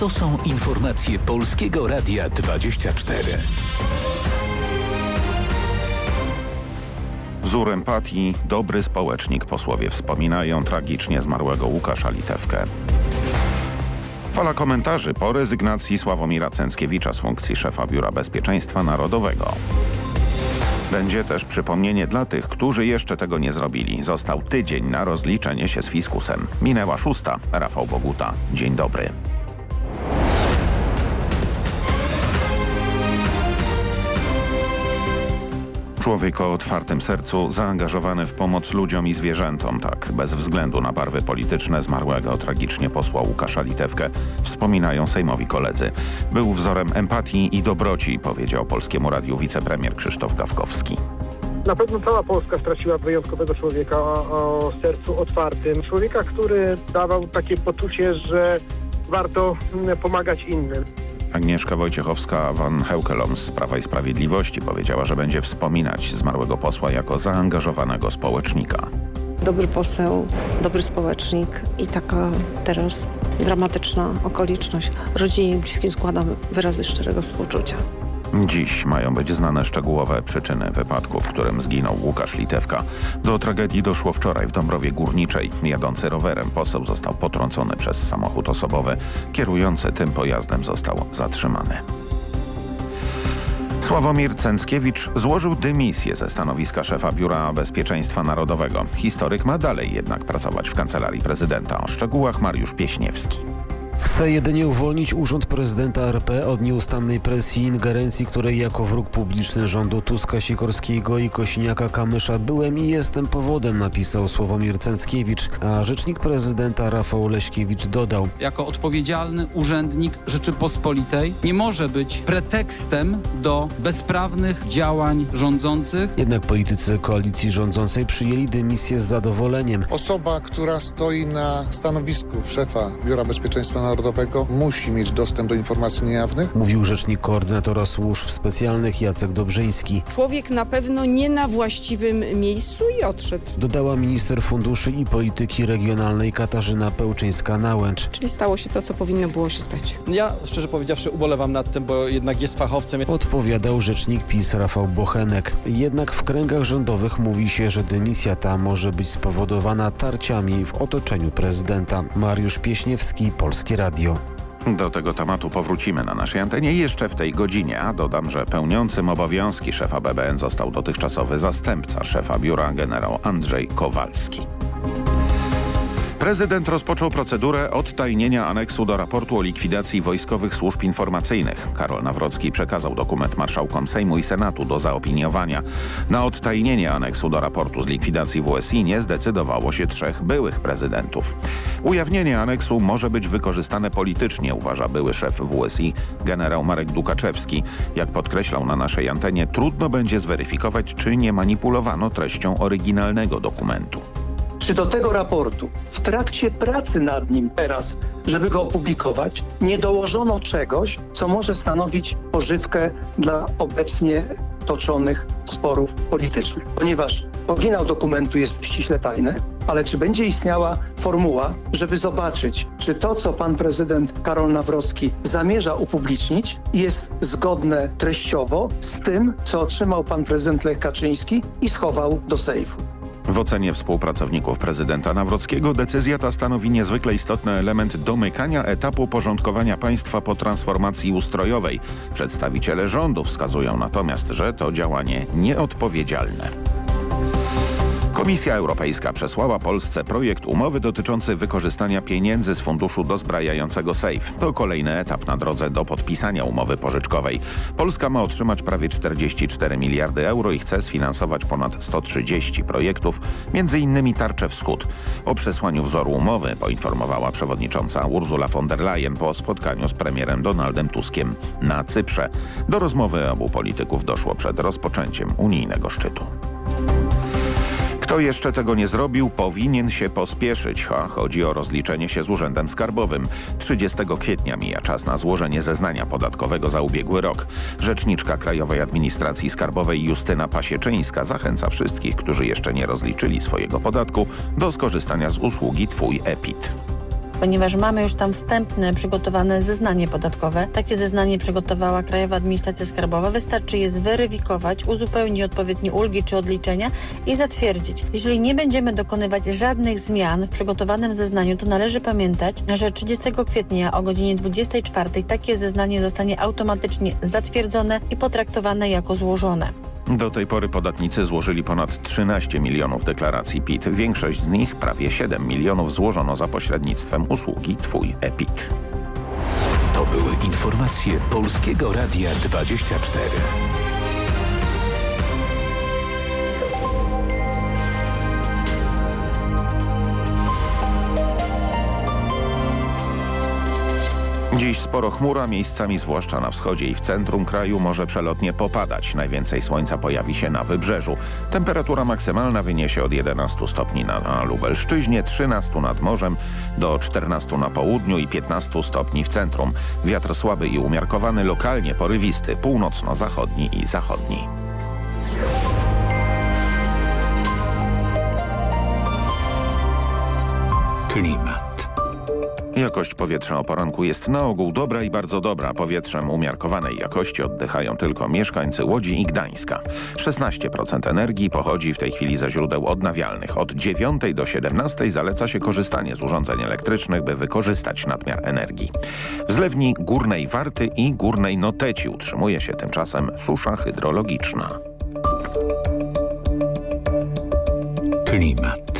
To są informacje Polskiego Radia 24. Wzór empatii, dobry społecznik posłowie wspominają tragicznie zmarłego Łukasza Litewkę. Fala komentarzy po rezygnacji Sławomira Cęckiewicza z funkcji szefa Biura Bezpieczeństwa Narodowego. Będzie też przypomnienie dla tych, którzy jeszcze tego nie zrobili. Został tydzień na rozliczenie się z fiskusem. Minęła szósta. Rafał Boguta. Dzień dobry. Człowiek o otwartym sercu, zaangażowany w pomoc ludziom i zwierzętom, tak, bez względu na barwy polityczne zmarłego tragicznie posła Łukasza Litewkę, wspominają sejmowi koledzy. Był wzorem empatii i dobroci, powiedział Polskiemu Radiu wicepremier Krzysztof Gawkowski. Na pewno cała Polska straciła wyjątkowego człowieka o, o sercu otwartym. Człowieka, który dawał takie poczucie, że warto mm, pomagać innym. Agnieszka Wojciechowska van Heukelom z Prawa i Sprawiedliwości powiedziała, że będzie wspominać zmarłego posła jako zaangażowanego społecznika. Dobry poseł, dobry społecznik i taka teraz dramatyczna okoliczność. Rodzinie i bliskim składam wyrazy szczerego współczucia. Dziś mają być znane szczegółowe przyczyny wypadku, w którym zginął Łukasz Litewka. Do tragedii doszło wczoraj w Dąbrowie Górniczej. Jadący rowerem poseł został potrącony przez samochód osobowy. Kierujący tym pojazdem został zatrzymany. Sławomir Cęckiewicz złożył dymisję ze stanowiska szefa Biura Bezpieczeństwa Narodowego. Historyk ma dalej jednak pracować w Kancelarii Prezydenta. O szczegółach Mariusz Pieśniewski. Chce jedynie uwolnić urząd prezydenta RP od nieustannej presji i ingerencji, której jako wróg publiczny rządu Tuska, Sikorskiego i Kosiniaka-Kamysza byłem i jestem powodem, napisał Sławomir Cęckiewicz, a rzecznik prezydenta Rafał Leśkiewicz dodał. Jako odpowiedzialny urzędnik Rzeczypospolitej nie może być pretekstem do bezprawnych działań rządzących. Jednak politycy koalicji rządzącej przyjęli dymisję z zadowoleniem. Osoba, która stoi na stanowisku szefa Biura Bezpieczeństwa Narodowego musi mieć dostęp do informacji niejawnych. Mówił rzecznik koordynatora służb specjalnych Jacek Dobrzyński. Człowiek na pewno nie na właściwym miejscu i odszedł. Dodała minister funduszy i polityki regionalnej Katarzyna Pełczyńska-Nałęcz. Czyli stało się to, co powinno było się stać. Ja szczerze powiedziawszy ubolewam nad tym, bo jednak jest fachowcem. Odpowiadał rzecznik PiS Rafał Bochenek. Jednak w kręgach rządowych mówi się, że dymisja ta może być spowodowana tarciami w otoczeniu prezydenta. Mariusz Pieśniewski, Polskie Radio. Do tego tematu powrócimy na naszej antenie jeszcze w tej godzinie, a dodam, że pełniącym obowiązki szefa BBN został dotychczasowy zastępca szefa biura generał Andrzej Kowalski. Prezydent rozpoczął procedurę odtajnienia aneksu do raportu o likwidacji wojskowych służb informacyjnych. Karol Nawrocki przekazał dokument marszałkom Sejmu i Senatu do zaopiniowania. Na odtajnienie aneksu do raportu z likwidacji WSI nie zdecydowało się trzech byłych prezydentów. Ujawnienie aneksu może być wykorzystane politycznie, uważa były szef WSI generał Marek Dukaczewski. Jak podkreślał na naszej antenie, trudno będzie zweryfikować, czy nie manipulowano treścią oryginalnego dokumentu czy do tego raportu w trakcie pracy nad nim teraz, żeby go opublikować, nie dołożono czegoś, co może stanowić pożywkę dla obecnie toczonych sporów politycznych. Ponieważ oryginał dokumentu jest ściśle tajny, ale czy będzie istniała formuła, żeby zobaczyć, czy to, co pan prezydent Karol Nawrocki zamierza upublicznić, jest zgodne treściowo z tym, co otrzymał pan prezydent Lech Kaczyński i schował do sejfu. W ocenie współpracowników prezydenta Nawrockiego decyzja ta stanowi niezwykle istotny element domykania etapu porządkowania państwa po transformacji ustrojowej. Przedstawiciele rządu wskazują natomiast, że to działanie nieodpowiedzialne. Komisja Europejska przesłała Polsce projekt umowy dotyczący wykorzystania pieniędzy z funduszu dozbrajającego SAFE. To kolejny etap na drodze do podpisania umowy pożyczkowej. Polska ma otrzymać prawie 44 miliardy euro i chce sfinansować ponad 130 projektów, m.in. Tarczę Wschód. O przesłaniu wzoru umowy poinformowała przewodnicząca Ursula von der Leyen po spotkaniu z premierem Donaldem Tuskiem na Cyprze. Do rozmowy obu polityków doszło przed rozpoczęciem unijnego szczytu. Kto jeszcze tego nie zrobił, powinien się pospieszyć, a chodzi o rozliczenie się z Urzędem Skarbowym. 30 kwietnia mija czas na złożenie zeznania podatkowego za ubiegły rok. Rzeczniczka Krajowej Administracji Skarbowej Justyna Pasieczyńska zachęca wszystkich, którzy jeszcze nie rozliczyli swojego podatku do skorzystania z usługi Twój EPIT. Ponieważ mamy już tam wstępne przygotowane zeznanie podatkowe. Takie zeznanie przygotowała Krajowa Administracja Skarbowa. Wystarczy je zweryfikować, uzupełnić odpowiednie ulgi czy odliczenia i zatwierdzić. Jeżeli nie będziemy dokonywać żadnych zmian w przygotowanym zeznaniu, to należy pamiętać, że 30 kwietnia o godzinie 24 takie zeznanie zostanie automatycznie zatwierdzone i potraktowane jako złożone. Do tej pory podatnicy złożyli ponad 13 milionów deklaracji PIT. Większość z nich, prawie 7 milionów, złożono za pośrednictwem usługi Twój EPIT. To były informacje Polskiego Radia 24. Dziś sporo chmura, miejscami zwłaszcza na wschodzie i w centrum kraju może przelotnie popadać. Najwięcej słońca pojawi się na wybrzeżu. Temperatura maksymalna wyniesie od 11 stopni na, na Lubelszczyźnie, 13 nad morzem, do 14 na południu i 15 stopni w centrum. Wiatr słaby i umiarkowany, lokalnie porywisty, północno-zachodni i zachodni. Klimat. Jakość powietrza o poranku jest na ogół dobra i bardzo dobra. Powietrzem umiarkowanej jakości oddychają tylko mieszkańcy Łodzi i Gdańska. 16% energii pochodzi w tej chwili ze źródeł odnawialnych. Od 9 do 17 zaleca się korzystanie z urządzeń elektrycznych, by wykorzystać nadmiar energii. W zlewni Górnej Warty i Górnej Noteci utrzymuje się tymczasem susza hydrologiczna. Klimat.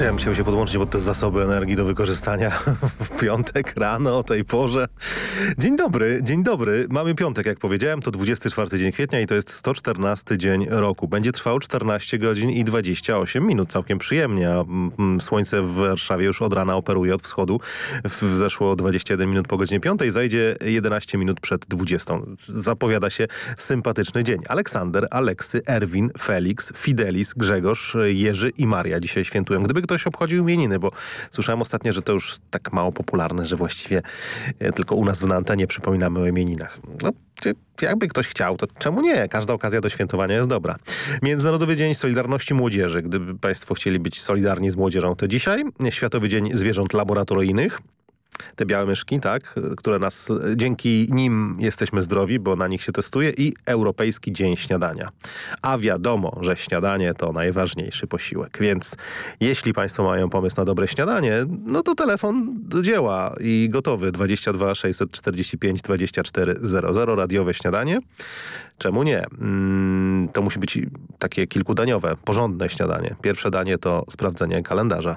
Ja bym chciał się podłączyć pod te zasoby energii do wykorzystania w piątek rano o tej porze. Dzień dobry, dzień dobry. Mamy piątek, jak powiedziałem, to 24 dzień kwietnia i to jest 114 dzień roku. Będzie trwał 14 godzin i 28 minut, całkiem przyjemnie. A mm, słońce w Warszawie już od rana operuje od wschodu. Zeszło 21 minut po godzinie 5, zajdzie 11 minut przed 20. Zapowiada się sympatyczny dzień. Aleksander, Aleksy, Erwin, Felix, Fidelis, Grzegorz, Jerzy i Maria dzisiaj świętują. Gdyby ktoś obchodził imieniny, bo słyszałem ostatnio, że to już tak mało popularne, że właściwie e, tylko u nas na antenie przypominamy o imieninach. No, jakby ktoś chciał, to czemu nie? Każda okazja do świętowania jest dobra. Międzynarodowy Dzień Solidarności Młodzieży. Gdyby państwo chcieli być solidarni z młodzieżą, to dzisiaj. Światowy Dzień Zwierząt Laboratoryjnych te białe myszki, tak, które nas, dzięki nim jesteśmy zdrowi, bo na nich się testuje i Europejski Dzień Śniadania. A wiadomo, że śniadanie to najważniejszy posiłek, więc jeśli państwo mają pomysł na dobre śniadanie, no to telefon do dzieła i gotowy 22 645 24 00, radiowe śniadanie. Czemu nie? Mm, to musi być takie kilkudaniowe, porządne śniadanie. Pierwsze danie to sprawdzenie kalendarza.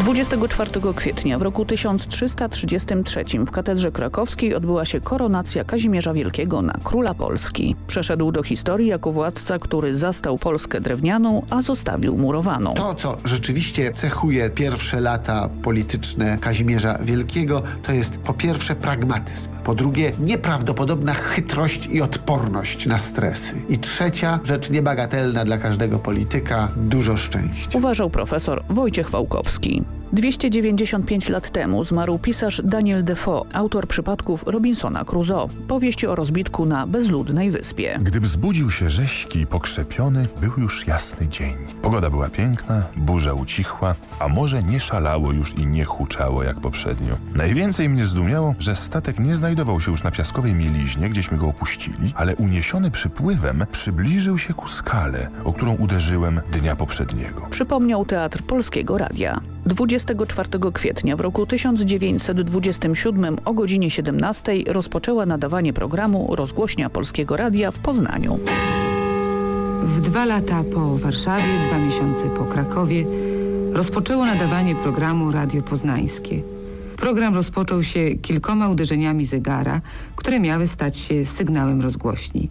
24 kwietnia w roku 1333 w katedrze krakowskiej odbyła się koronacja Kazimierza Wielkiego na króla Polski. Przeszedł do historii jako władca, który zastał Polskę drewnianą, a zostawił murowaną. To, co rzeczywiście cechuje pierwsze lata polityczne Kazimierza Wielkiego, to jest po pierwsze pragmatyzm, po drugie nieprawdopodobna chytrość i odporność na stresy i trzecia rzecz niebagatelna dla każdego polityka, dużo szczęścia. Uważał profesor Wojciech Wałkowski. listening. 295 lat temu zmarł pisarz Daniel Defoe, autor przypadków Robinsona Crusoe, powieści o rozbitku na bezludnej wyspie. Gdy wzbudził się rześki i pokrzepiony, był już jasny dzień. Pogoda była piękna, burza ucichła, a morze nie szalało już i nie huczało jak poprzednio. Najwięcej mnie zdumiało, że statek nie znajdował się już na piaskowej mieliźnie, gdzieśmy go opuścili, ale uniesiony przypływem przybliżył się ku skale, o którą uderzyłem dnia poprzedniego. Przypomniał Teatr Polskiego Radia. 24 kwietnia w roku 1927 o godzinie 17 rozpoczęła nadawanie programu Rozgłośnia Polskiego Radia w Poznaniu. W dwa lata po Warszawie, dwa miesiące po Krakowie rozpoczęło nadawanie programu Radio Poznańskie. Program rozpoczął się kilkoma uderzeniami zegara, które miały stać się sygnałem rozgłośni.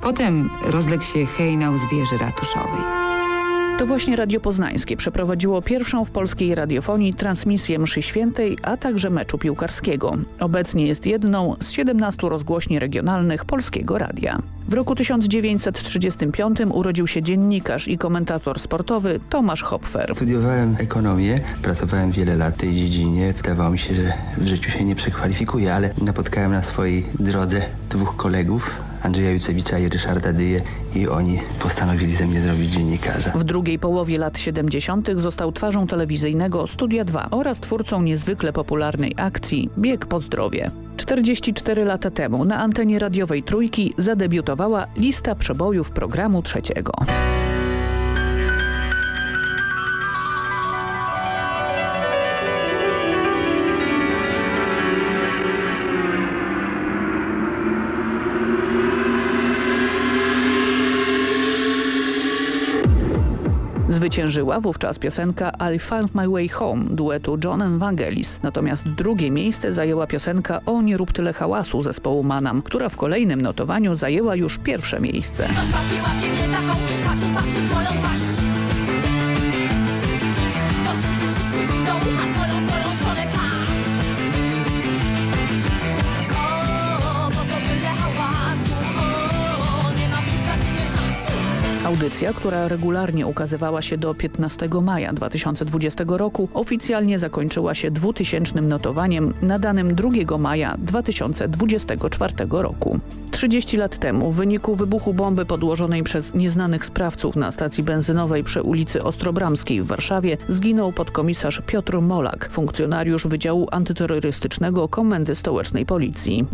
Potem rozległ się hejnał z wieży ratuszowej. To właśnie Radio Poznańskie przeprowadziło pierwszą w polskiej radiofonii transmisję mszy świętej, a także meczu piłkarskiego. Obecnie jest jedną z 17 rozgłośni regionalnych Polskiego Radia. W roku 1935 urodził się dziennikarz i komentator sportowy Tomasz Hopfer. Studiowałem ekonomię, pracowałem wiele lat w tej dziedzinie. Wydawało mi się, że w życiu się nie przekwalifikuję, ale napotkałem na swojej drodze dwóch kolegów, Andrzeja Jucewicza i Ryszarda Dyję i oni postanowili ze mnie zrobić dziennikarza. W drugiej połowie lat 70. został twarzą telewizyjnego Studia 2 oraz twórcą niezwykle popularnej akcji Bieg po zdrowie. 44 lata temu na antenie radiowej Trójki zadebiutowała lista przebojów programu trzeciego. Zwyciężyła wówczas piosenka I Found My Way Home duetu John Evangelis. Natomiast drugie miejsce zajęła piosenka O nie rób tyle hałasu zespołu Manam, która w kolejnym notowaniu zajęła już pierwsze miejsce. Audycja, która regularnie ukazywała się do 15 maja 2020 roku, oficjalnie zakończyła się 2000 notowaniem nadanym 2 maja 2024 roku. 30 lat temu w wyniku wybuchu bomby podłożonej przez nieznanych sprawców na stacji benzynowej przy ulicy Ostrobramskiej w Warszawie zginął podkomisarz Piotr Molak, funkcjonariusz Wydziału Antyterrorystycznego Komendy Stołecznej Policji.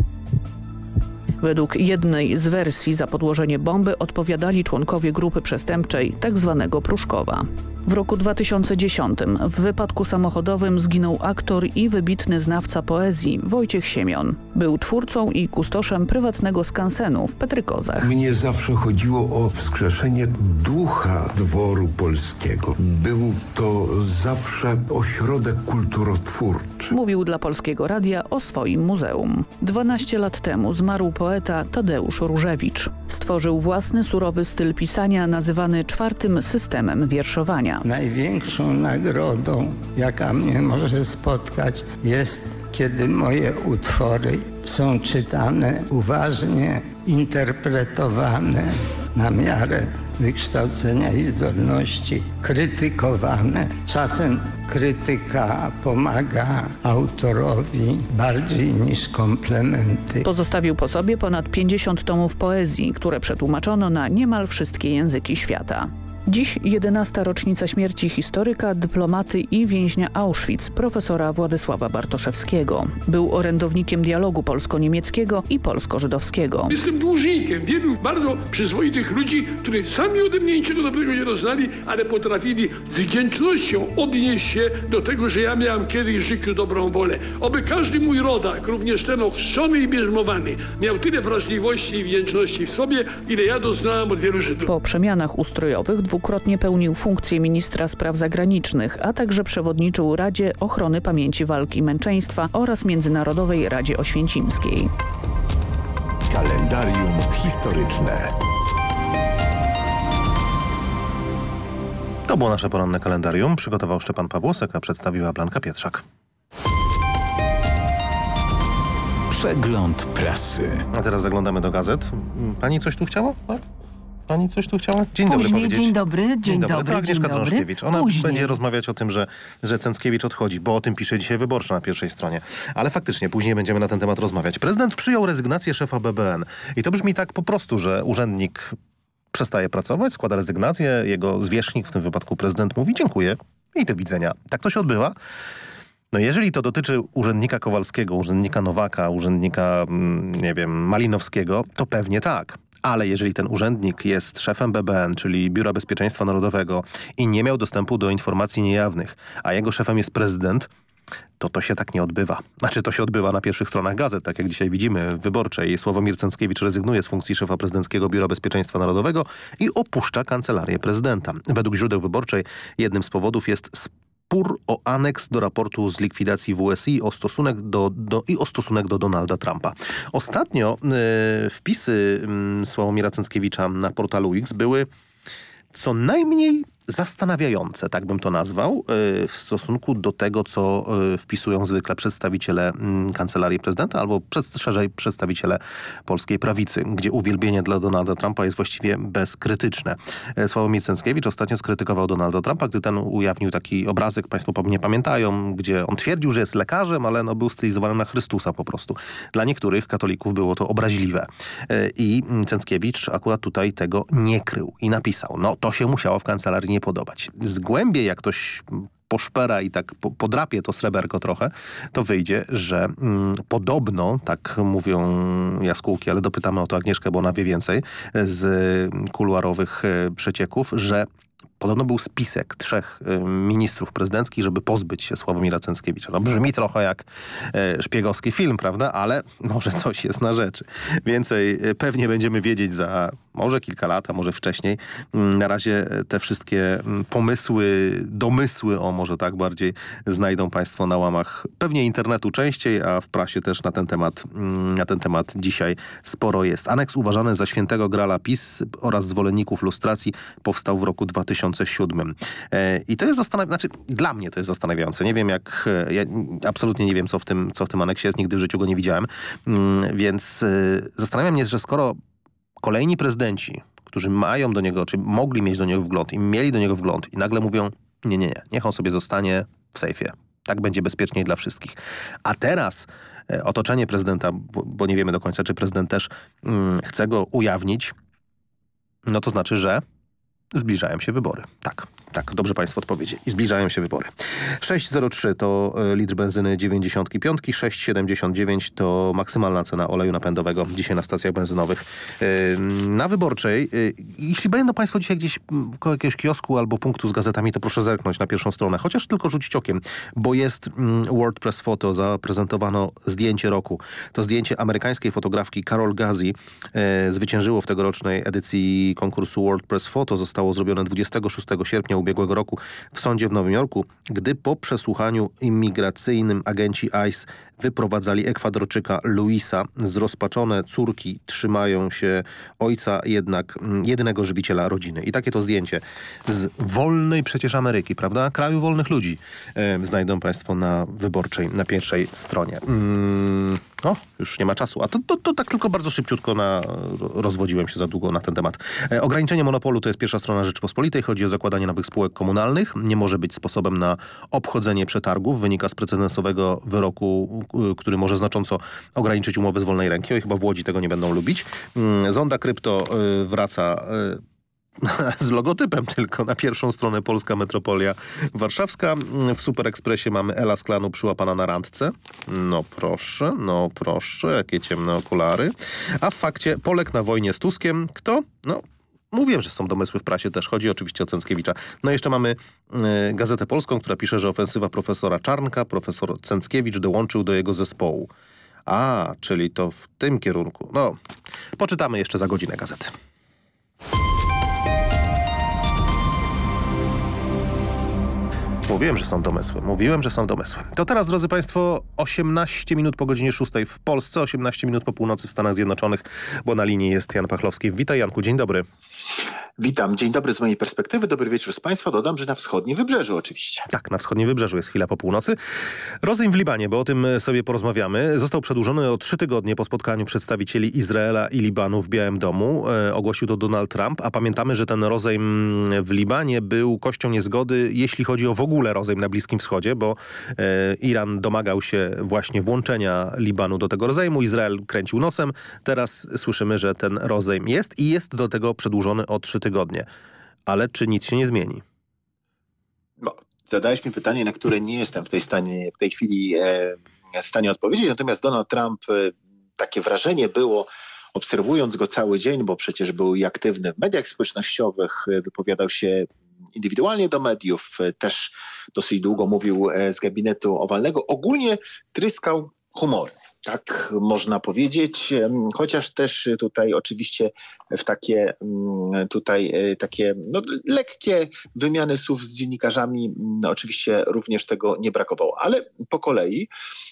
Według jednej z wersji za podłożenie bomby odpowiadali członkowie grupy przestępczej tzw. Pruszkowa. W roku 2010 w wypadku samochodowym zginął aktor i wybitny znawca poezji Wojciech Siemion. Był twórcą i kustoszem prywatnego skansenu w Petrykozach. Mnie zawsze chodziło o wskrzeszenie ducha dworu polskiego. Był to zawsze ośrodek kulturotwórczy. Mówił dla Polskiego Radia o swoim muzeum. 12 lat temu zmarł poeta Tadeusz Różewicz. Stworzył własny surowy styl pisania nazywany czwartym systemem wierszowania. Największą nagrodą, jaka mnie może spotkać, jest, kiedy moje utwory są czytane uważnie, interpretowane na miarę wykształcenia i zdolności, krytykowane. Czasem krytyka pomaga autorowi bardziej niż komplementy. Pozostawił po sobie ponad 50 tomów poezji, które przetłumaczono na niemal wszystkie języki świata. Dziś 11. rocznica śmierci historyka, dyplomaty i więźnia Auschwitz, profesora Władysława Bartoszewskiego. Był orędownikiem dialogu polsko-niemieckiego i polsko-żydowskiego. Jestem dłużnikiem wielu bardzo przyzwoitych ludzi, którzy sami ode mnie niczego dobrego nie doznali, ale potrafili z wdzięcznością odnieść się do tego, że ja miałem kiedyś w życiu dobrą wolę. Oby każdy mój rodak, również ten ochrzczony i bierzmowany, miał tyle wrażliwości i wdzięczności w sobie, ile ja doznałem od wielu Żydów. Po przemianach ustrojowych dwukrotnie pełnił funkcję ministra spraw zagranicznych, a także przewodniczył Radzie Ochrony Pamięci Walki i Męczeństwa oraz Międzynarodowej Radzie Oświęcimskiej. Kalendarium historyczne. To było nasze poranne kalendarium. Przygotował Szczepan Pawłosek, a przedstawiła Blanka Pietrzak. Przegląd prasy. A teraz zaglądamy do gazet. Pani coś tu chciała? Tak? Pani coś tu chciała? Dzień dobry Później, powiedzieć. dzień dobry, dzień, Dzień dobry. dobry, To Agnieszka dobry. Drążkiewicz. Ona Później. będzie rozmawiać o tym, że, że Cęckiewicz odchodzi, bo o tym pisze dzisiaj Wyborcza na pierwszej stronie. Ale faktycznie później będziemy na ten temat rozmawiać. Prezydent przyjął rezygnację szefa BBN. I to brzmi tak po prostu, że urzędnik przestaje pracować, składa rezygnację, jego zwierzchnik, w tym wypadku prezydent, mówi dziękuję i do widzenia. Tak to się odbywa. No jeżeli to dotyczy urzędnika Kowalskiego, urzędnika Nowaka, urzędnika, mm, nie wiem, Malinowskiego, to pewnie tak. Ale jeżeli ten urzędnik jest szefem BBN, czyli Biura Bezpieczeństwa Narodowego i nie miał dostępu do informacji niejawnych, a jego szefem jest prezydent, to to się tak nie odbywa. Znaczy to się odbywa na pierwszych stronach gazet, tak jak dzisiaj widzimy Wyborczej. Sławomir Cęckiewicz rezygnuje z funkcji szefa prezydenckiego Biura Bezpieczeństwa Narodowego i opuszcza kancelarię prezydenta. Według źródeł Wyborczej jednym z powodów jest spór o aneks do raportu z likwidacji WSI o stosunek do, do, i o stosunek do Donalda Trumpa. Ostatnio e, wpisy m, Sławomira Cęckiewicza na portalu X były co najmniej zastanawiające, tak bym to nazwał, w stosunku do tego, co wpisują zwykle przedstawiciele Kancelarii Prezydenta albo przed, szerzej przedstawiciele polskiej prawicy, gdzie uwielbienie dla Donalda Trumpa jest właściwie bezkrytyczne. Sławomir Cęckiewicz ostatnio skrytykował Donalda Trumpa, gdy ten ujawnił taki obrazek, państwo pewnie pamiętają, gdzie on twierdził, że jest lekarzem, ale no, był stylizowany na Chrystusa po prostu. Dla niektórych katolików było to obraźliwe. I Cęckiewicz akurat tutaj tego nie krył i napisał, no to się musiało w kancelarii nie podobać. Zgłębię, jak ktoś poszpera i tak podrapie to sreberko trochę, to wyjdzie, że mm, podobno, tak mówią jaskółki, ale dopytamy o to Agnieszkę, bo ona wie więcej, z kuluarowych przecieków, że Podobno był spisek trzech y, ministrów prezydenckich, żeby pozbyć się Sławomira Cęckiewicza. No brzmi trochę jak y, szpiegowski film, prawda? Ale może coś jest na rzeczy. Więcej y, pewnie będziemy wiedzieć za może kilka lat, a może wcześniej. Na razie te wszystkie pomysły, domysły, o może tak bardziej, znajdą Państwo na łamach pewnie internetu częściej, a w prasie też na ten temat, na ten temat dzisiaj sporo jest. Aneks uważany za świętego grala PiS oraz zwolenników lustracji powstał w roku 2000 2007. I to jest zastanawiające, znaczy dla mnie to jest zastanawiające. Nie wiem jak, ja absolutnie nie wiem co w tym, co w tym aneksie jest, nigdy w życiu go nie widziałem. Więc zastanawiam mnie, że skoro kolejni prezydenci, którzy mają do niego, czy mogli mieć do niego wgląd i mieli do niego wgląd i nagle mówią, nie, nie, nie, niech on sobie zostanie w sejfie. Tak będzie bezpieczniej dla wszystkich. A teraz otoczenie prezydenta, bo, bo nie wiemy do końca, czy prezydent też mm, chce go ujawnić, no to znaczy, że Zbliżają się wybory. Tak, tak, dobrze Państwo odpowiedzieli. Zbliżają się wybory. 6,03 to litr benzyny 95, 6,79 to maksymalna cena oleju napędowego dzisiaj na stacjach benzynowych. Na Wyborczej, jeśli będą Państwo dzisiaj gdzieś koło jakiegoś kiosku albo punktu z gazetami, to proszę zerknąć na pierwszą stronę, chociaż tylko rzucić okiem, bo jest WordPress Photo, zaprezentowano zdjęcie roku. To zdjęcie amerykańskiej fotografki Carol Gazi zwyciężyło w tegorocznej edycji konkursu WordPress Photo. Zostało zrobione 26 sierpnia ubiegłego roku w sądzie w Nowym Jorku, gdy po przesłuchaniu imigracyjnym agenci ICE wyprowadzali Ekwadorczyka Luisa. Zrozpaczone córki trzymają się ojca jednak mm, jedynego żywiciela rodziny. I takie to zdjęcie z wolnej przecież Ameryki, prawda? Kraju wolnych ludzi e, znajdą Państwo na wyborczej, na pierwszej stronie. Mm, o, już nie ma czasu. A to, to, to, tak tylko bardzo szybciutko na, rozwodziłem się za długo na ten temat. E, ograniczenie monopolu to jest pierwsza strona Rzeczypospolitej. Chodzi o zakładanie nowych spółek komunalnych. Nie może być sposobem na obchodzenie przetargów. Wynika z precedensowego wyroku który może znacząco ograniczyć umowy z wolnej ręki. Oj, chyba w Łodzi tego nie będą lubić. Mm, Zonda Krypto y, wraca y, z logotypem tylko na pierwszą stronę Polska Metropolia Warszawska. W Super Expressie mamy Ela z klanu przyłapana na randce. No proszę, no proszę, jakie ciemne okulary. A w fakcie Polek na wojnie z Tuskiem. Kto? No Mówiłem, że są domysły w prasie też. Chodzi oczywiście o Cęckiewicza. No jeszcze mamy y, Gazetę Polską, która pisze, że ofensywa profesora Czarnka, profesor Cęckiewicz dołączył do jego zespołu. A, czyli to w tym kierunku. No, poczytamy jeszcze za godzinę gazety. Mówiłem, że są domysły. Mówiłem, że są domysły. To teraz, drodzy Państwo, 18 minut po godzinie 6 w Polsce, 18 minut po północy w Stanach Zjednoczonych, bo na linii jest Jan Pachlowski. Witaj Janku, dzień dobry. Witam, dzień dobry z mojej perspektywy, dobry wieczór z Państwa. Dodam, że na wschodnim wybrzeżu oczywiście. Tak, na wschodnim wybrzeżu jest chwila po północy. Rozejm w Libanie, bo o tym sobie porozmawiamy, został przedłużony o trzy tygodnie po spotkaniu przedstawicieli Izraela i Libanu w Białym Domu. E, ogłosił to Donald Trump, a pamiętamy, że ten rozejm w Libanie był kością niezgody, jeśli chodzi o w ogóle rozejm na Bliskim Wschodzie, bo e, Iran domagał się właśnie włączenia Libanu do tego rozejmu. Izrael kręcił nosem. Teraz słyszymy, że ten rozejm jest i jest do tego przedłużony o trzy tygodnie. Ale czy nic się nie zmieni? No, zadałeś mi pytanie, na które nie jestem w tej, stanie, w tej chwili e, w stanie odpowiedzieć. Natomiast Donald Trump, e, takie wrażenie było, obserwując go cały dzień, bo przecież był i aktywny w mediach społecznościowych, e, wypowiadał się indywidualnie do mediów, e, też dosyć długo mówił e, z gabinetu owalnego. Ogólnie tryskał humorem. Tak można powiedzieć, chociaż też tutaj oczywiście w takie mm, tutaj e, takie no, lekkie wymiany słów z dziennikarzami mm, oczywiście również tego nie brakowało, ale po kolei,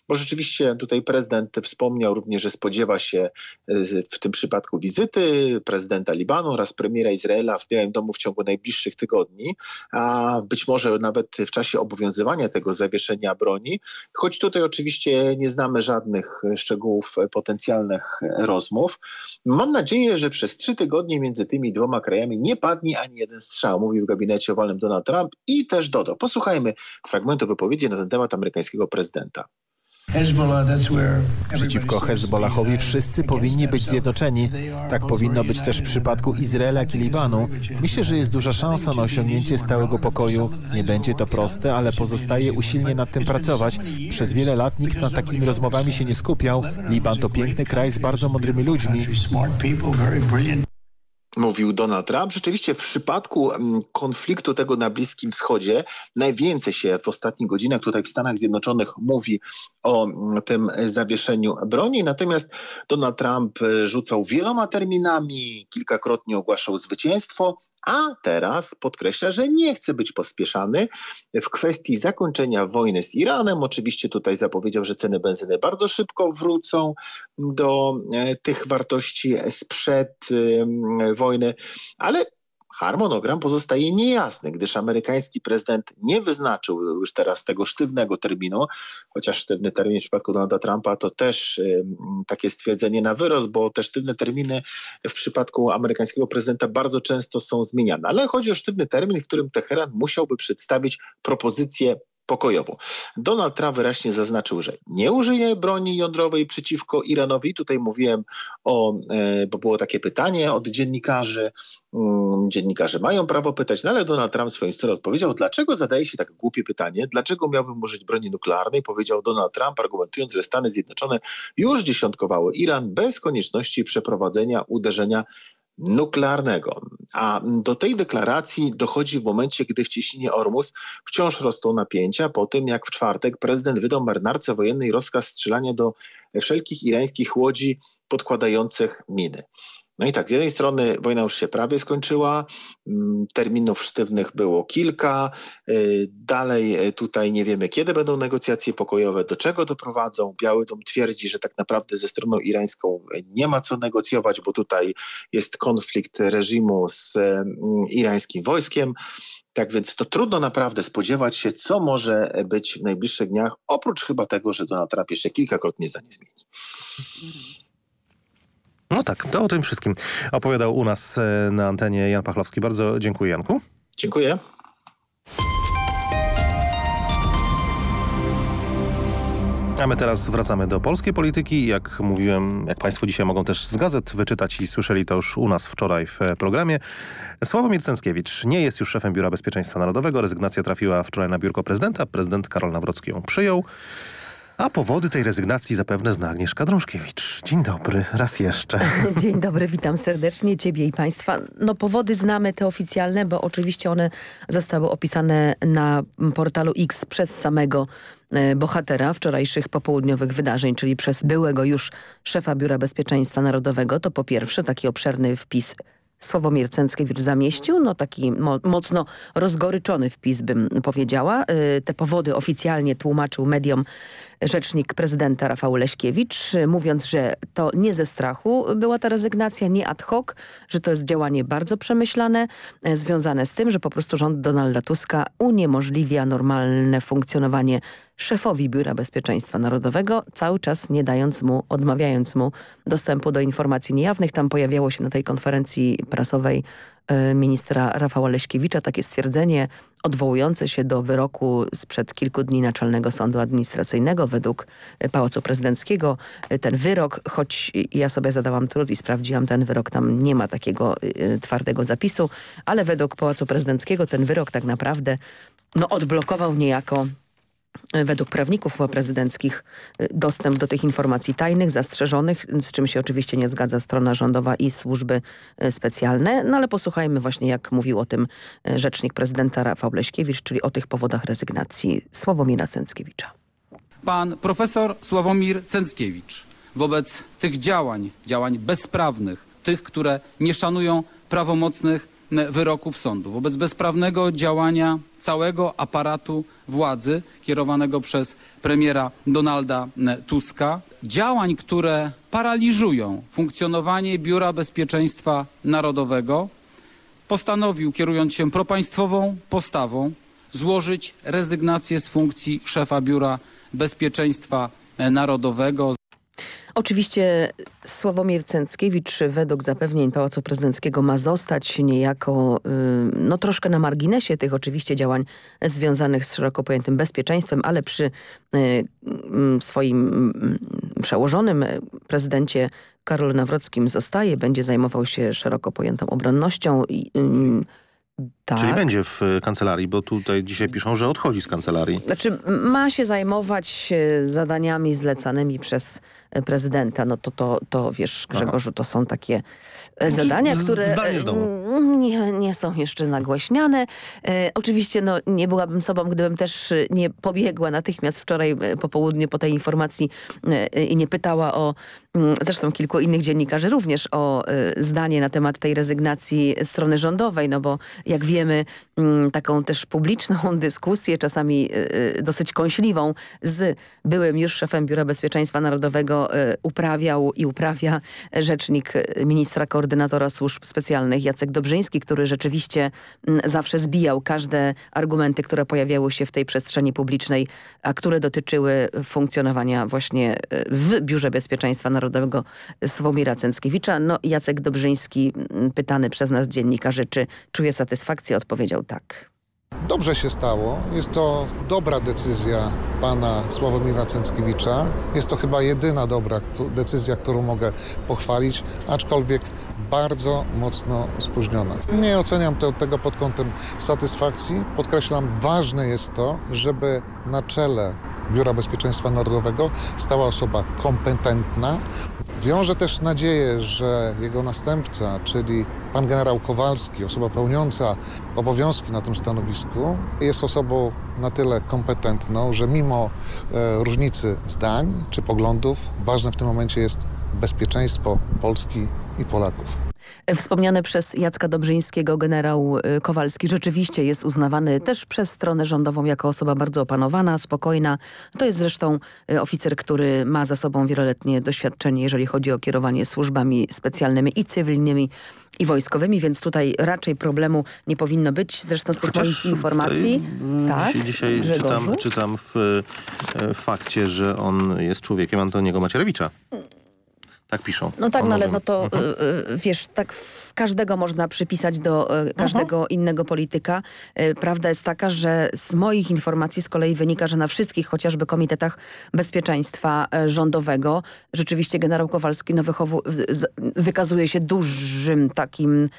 bo rzeczywiście tutaj prezydent wspomniał również, że spodziewa się e, w tym przypadku wizyty prezydenta Libanu oraz premiera Izraela w Białym Domu w ciągu najbliższych tygodni, a być może nawet w czasie obowiązywania tego zawieszenia broni, choć tutaj oczywiście nie znamy żadnych szczegółów potencjalnych rozmów. Mam nadzieję, że przez trzy tygodnie między tymi dwoma krajami nie padnie ani jeden strzał, mówił w gabinecie owalnym Donald Trump i też dodał. Posłuchajmy fragmentu wypowiedzi na ten temat amerykańskiego prezydenta. Przeciwko Hezbollahowi wszyscy powinni być zjednoczeni. Tak powinno być też w przypadku Izraela i Libanu. Myślę, że jest duża szansa na osiągnięcie stałego pokoju. Nie będzie to proste, ale pozostaje usilnie nad tym pracować. Przez wiele lat nikt nad takimi rozmowami się nie skupiał. Liban to piękny kraj z bardzo mądrymi ludźmi mówił Donald Trump. Rzeczywiście w przypadku mm, konfliktu tego na Bliskim Wschodzie najwięcej się w ostatnich godzinach tutaj w Stanach Zjednoczonych mówi o mm, tym zawieszeniu broni. Natomiast Donald Trump e, rzucał wieloma terminami, kilkakrotnie ogłaszał zwycięstwo, a teraz podkreśla, że nie chce być pospieszany w kwestii zakończenia wojny z Iranem. Oczywiście tutaj zapowiedział, że ceny benzyny bardzo szybko wrócą do e, tych wartości sprzed wojny, ale Harmonogram pozostaje niejasny, gdyż amerykański prezydent nie wyznaczył już teraz tego sztywnego terminu, chociaż sztywny termin w przypadku Donalda Trumpa to też y, takie stwierdzenie na wyrost, bo te sztywne terminy w przypadku amerykańskiego prezydenta bardzo często są zmieniane. Ale chodzi o sztywny termin, w którym Teheran musiałby przedstawić propozycję pokojową. Donald Trump wyraźnie zaznaczył, że nie użyje broni jądrowej przeciwko Iranowi. Tutaj mówiłem o, e, bo było takie pytanie od dziennikarzy. Mm, dziennikarze mają prawo pytać, no ale Donald Trump w swoim stylu odpowiedział, dlaczego zadaje się tak głupie pytanie, dlaczego miałbym użyć broni nuklearnej, powiedział Donald Trump, argumentując, że Stany Zjednoczone już dziesiątkowały Iran bez konieczności przeprowadzenia uderzenia nuklearnego. A do tej deklaracji dochodzi w momencie, gdy w cieśninie Ormus wciąż rosną napięcia po tym, jak w czwartek prezydent wydał marynarce wojennej rozkaz strzelania do wszelkich irańskich łodzi podkładających miny. No i tak, z jednej strony wojna już się prawie skończyła, mm, terminów sztywnych było kilka, y, dalej y, tutaj nie wiemy, kiedy będą negocjacje pokojowe, do czego doprowadzą. Biały Dom twierdzi, że tak naprawdę ze stroną irańską nie ma co negocjować, bo tutaj jest konflikt reżimu z mm, irańskim wojskiem. Tak więc to trudno naprawdę spodziewać się, co może być w najbliższych dniach, oprócz chyba tego, że Donald Trump jeszcze kilkakrotnie zdanie zmieni. No tak, to o tym wszystkim opowiadał u nas e, na antenie Jan Pachlowski. Bardzo dziękuję Janku. Dziękuję. A my teraz wracamy do polskiej polityki. Jak mówiłem, jak Państwo dzisiaj mogą też z gazet wyczytać i słyszeli to już u nas wczoraj w programie. Sławomir Cęckiewicz nie jest już szefem Biura Bezpieczeństwa Narodowego. Rezygnacja trafiła wczoraj na biurko prezydenta. Prezydent Karol Nawrocki ją przyjął. A powody tej rezygnacji zapewne zna Agnieszka Drążkiewicz. Dzień dobry, raz jeszcze. Dzień dobry, witam serdecznie Ciebie i Państwa. No powody znamy te oficjalne, bo oczywiście one zostały opisane na portalu X przez samego e, bohatera wczorajszych popołudniowych wydarzeń, czyli przez byłego już szefa Biura Bezpieczeństwa Narodowego. To po pierwsze taki obszerny wpis Sławomir Cęckiewicz zamieścił, no taki mo mocno rozgoryczony wpis bym powiedziała. Y, te powody oficjalnie tłumaczył mediom rzecznik prezydenta Rafał Leśkiewicz, mówiąc, że to nie ze strachu była ta rezygnacja, nie ad hoc, że to jest działanie bardzo przemyślane, e, związane z tym, że po prostu rząd Donalda Tuska uniemożliwia normalne funkcjonowanie szefowi Biura Bezpieczeństwa Narodowego, cały czas nie dając mu, odmawiając mu dostępu do informacji niejawnych. Tam pojawiało się na tej konferencji prasowej ministra Rafała Leśkiewicza takie stwierdzenie odwołujące się do wyroku sprzed kilku dni Naczelnego Sądu Administracyjnego według Pałacu Prezydenckiego. E, ten wyrok, choć ja sobie zadałam trud i sprawdziłam ten wyrok, tam nie ma takiego e, twardego zapisu, ale według Pałacu Prezydenckiego ten wyrok tak naprawdę no, odblokował niejako według prawników prezydenckich y, dostęp do tych informacji tajnych, zastrzeżonych, z czym się oczywiście nie zgadza strona rządowa i służby y, specjalne. No ale posłuchajmy właśnie jak mówił o tym y, rzecznik prezydenta Rafał Leśkiewicz, czyli o tych powodach rezygnacji Sławomira Cęckiewicza. pan profesor Sławomir Cęckiewicz wobec tych działań, działań bezprawnych, tych, które nie szanują prawomocnych wyroków sądu, wobec bezprawnego działania całego aparatu władzy kierowanego przez premiera Donalda Tuska, działań, które paraliżują funkcjonowanie Biura Bezpieczeństwa Narodowego, postanowił, kierując się propaństwową postawą, złożyć rezygnację z funkcji szefa Biura Bezpieczeństwa Narodowego. Oczywiście Sławomir Cęckiewicz według zapewnień Pałacu Prezydenckiego ma zostać niejako no troszkę na marginesie tych oczywiście działań związanych z szeroko pojętym bezpieczeństwem, ale przy swoim przełożonym prezydencie Karolu Nawrockim zostaje, będzie zajmował się szeroko pojętą obronnością i tak. Czyli będzie w kancelarii, bo tutaj dzisiaj piszą, że odchodzi z kancelarii. Znaczy ma się zajmować zadaniami zlecanymi przez prezydenta. No to, to, to wiesz Grzegorzu, to są takie zadania, które nie, nie są jeszcze nagłaśniane. E, oczywiście no, nie byłabym sobą, gdybym też nie pobiegła natychmiast wczoraj po południu po tej informacji e, i nie pytała o, zresztą kilku innych dziennikarzy również o e, zdanie na temat tej rezygnacji strony rządowej, no bo jak wiemy taką też publiczną dyskusję, czasami dosyć kąśliwą z byłym już szefem Biura Bezpieczeństwa Narodowego uprawiał i uprawia rzecznik ministra koordynatora służb specjalnych Jacek Dobrzyński, który rzeczywiście zawsze zbijał każde argumenty, które pojawiały się w tej przestrzeni publicznej, a które dotyczyły funkcjonowania właśnie w Biurze Bezpieczeństwa Narodowego Sławomira Cęckiewicza. No Jacek Dobrzyński pytany przez nas dziennikarzy, czy czuje satysfakcję, odpowiedział tak. Dobrze się stało. Jest to dobra decyzja pana Sławomira Cęckiewicza. Jest to chyba jedyna dobra decyzja, którą mogę pochwalić, aczkolwiek bardzo mocno spóźniona. Nie oceniam te, tego pod kątem satysfakcji. Podkreślam, ważne jest to, żeby na czele Biura Bezpieczeństwa Narodowego stała osoba kompetentna. Wiąże też nadzieję, że jego następca, czyli pan generał Kowalski, osoba pełniąca obowiązki na tym stanowisku, jest osobą na tyle kompetentną, że mimo e, różnicy zdań czy poglądów, ważne w tym momencie jest bezpieczeństwo Polski i Polaków. Wspomniany przez Jacka Dobrzyńskiego generał y, Kowalski rzeczywiście jest uznawany też przez stronę rządową jako osoba bardzo opanowana, spokojna. To jest zresztą y, oficer, który ma za sobą wieloletnie doświadczenie, jeżeli chodzi o kierowanie służbami specjalnymi i cywilnymi i wojskowymi, więc tutaj raczej problemu nie powinno być. Zresztą z tych Chociaż moich informacji... Tak, dzisiaj czytam, czytam w, w fakcie, że on jest człowiekiem Antoniego Macierewicza. Tak piszą. No tak, no ale no to mhm. y, wiesz, tak każdego można przypisać do y, każdego mhm. innego polityka. Y, prawda jest taka, że z moich informacji z kolei wynika, że na wszystkich chociażby komitetach bezpieczeństwa rządowego rzeczywiście generał Kowalski no, wykazuje się dużym takim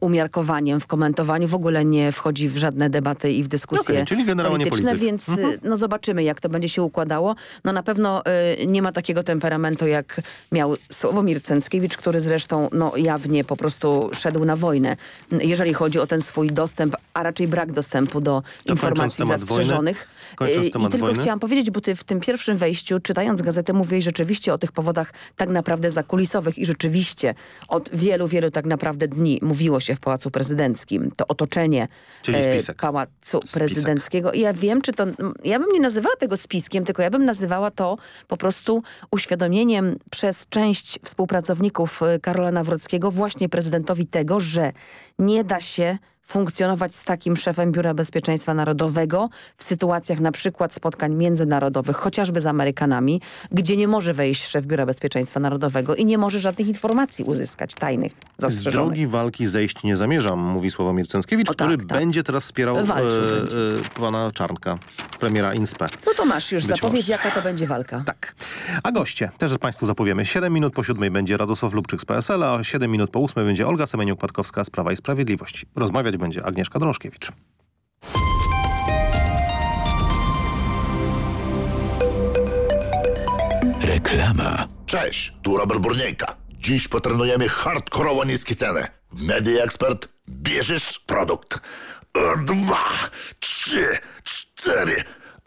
umiarkowaniem w komentowaniu. W ogóle nie wchodzi w żadne debaty i w dyskusje okay, czyli polityczne, więc mhm. no zobaczymy jak to będzie się układało. No na pewno nie ma takiego temperamentu jak miał Sławomir Cęckiewicz, który zresztą no, jawnie po prostu szedł na wojnę, jeżeli chodzi o ten swój dostęp, a raczej brak dostępu do to informacji zastrzeżonych. Wojny, I tylko wojny? chciałam powiedzieć, bo ty w tym pierwszym wejściu, czytając gazetę, mówiłeś rzeczywiście o tych powodach tak naprawdę zakulisowych i rzeczywiście od wielu, wielu tak naprawdę dni mówiło się w Pałacu Prezydenckim. To otoczenie e, Pałacu spisek. Prezydenckiego. I ja wiem, czy to... Ja bym nie nazywała tego spiskiem, tylko ja bym nazywała to po prostu uświadomieniem przez część część współpracowników y, Karola Nawrockiego właśnie prezydentowi tego, że nie da się funkcjonować z takim szefem Biura Bezpieczeństwa Narodowego w sytuacjach na przykład spotkań międzynarodowych, chociażby z Amerykanami, gdzie nie może wejść szef Biura Bezpieczeństwa Narodowego i nie może żadnych informacji uzyskać, tajnych, zastrzeżonych. Z drogi walki zejść nie zamierzam, mówi Sławomir Cęckiewicz, o, który tak, tak. będzie teraz wspierał e, e, pana Czarnka, premiera INSPE. No to masz już Być zapowiedź, może. jaka to będzie walka. Tak. A goście, też państwu zapowiemy. 7 minut po siódmej będzie Radosław Lubczyk z PSL, a 7 minut po ósmej będzie Olga Semeniuk-Patkowska z Prawa i Sprawiedliwości. Rozmawiać będzie Agnieszka Drążkiewicz. Reklama. Cześć, tu Robert Burniejka. Dziś potrenujemy hardkorowo niskie ceny. Media Expert, bierzesz produkt. Dwa, trzy, cztery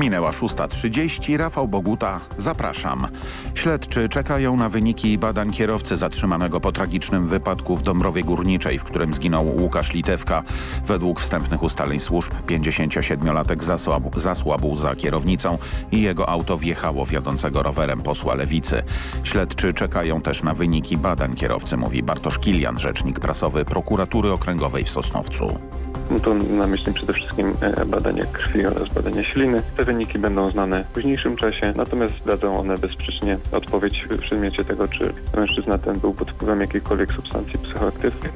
Minęła 6.30. Rafał Boguta, zapraszam. Śledczy czekają na wyniki badań kierowcy zatrzymanego po tragicznym wypadku w Dąbrowie Górniczej, w którym zginął Łukasz Litewka. Według wstępnych ustaleń służb 57-latek zasłabł, zasłabł za kierownicą i jego auto wjechało w jadącego rowerem posła Lewicy. Śledczy czekają też na wyniki badań kierowcy, mówi Bartosz Kilian, rzecznik prasowy prokuratury okręgowej w Sosnowcu. No to na myśli przede wszystkim e, badania krwi oraz badania śliny. Te wyniki będą znane w późniejszym czasie, natomiast dadzą one bezsprzecznie odpowiedź w przedmiocie tego, czy mężczyzna ten był pod wpływem jakiejkolwiek substancji psychoaktywnej.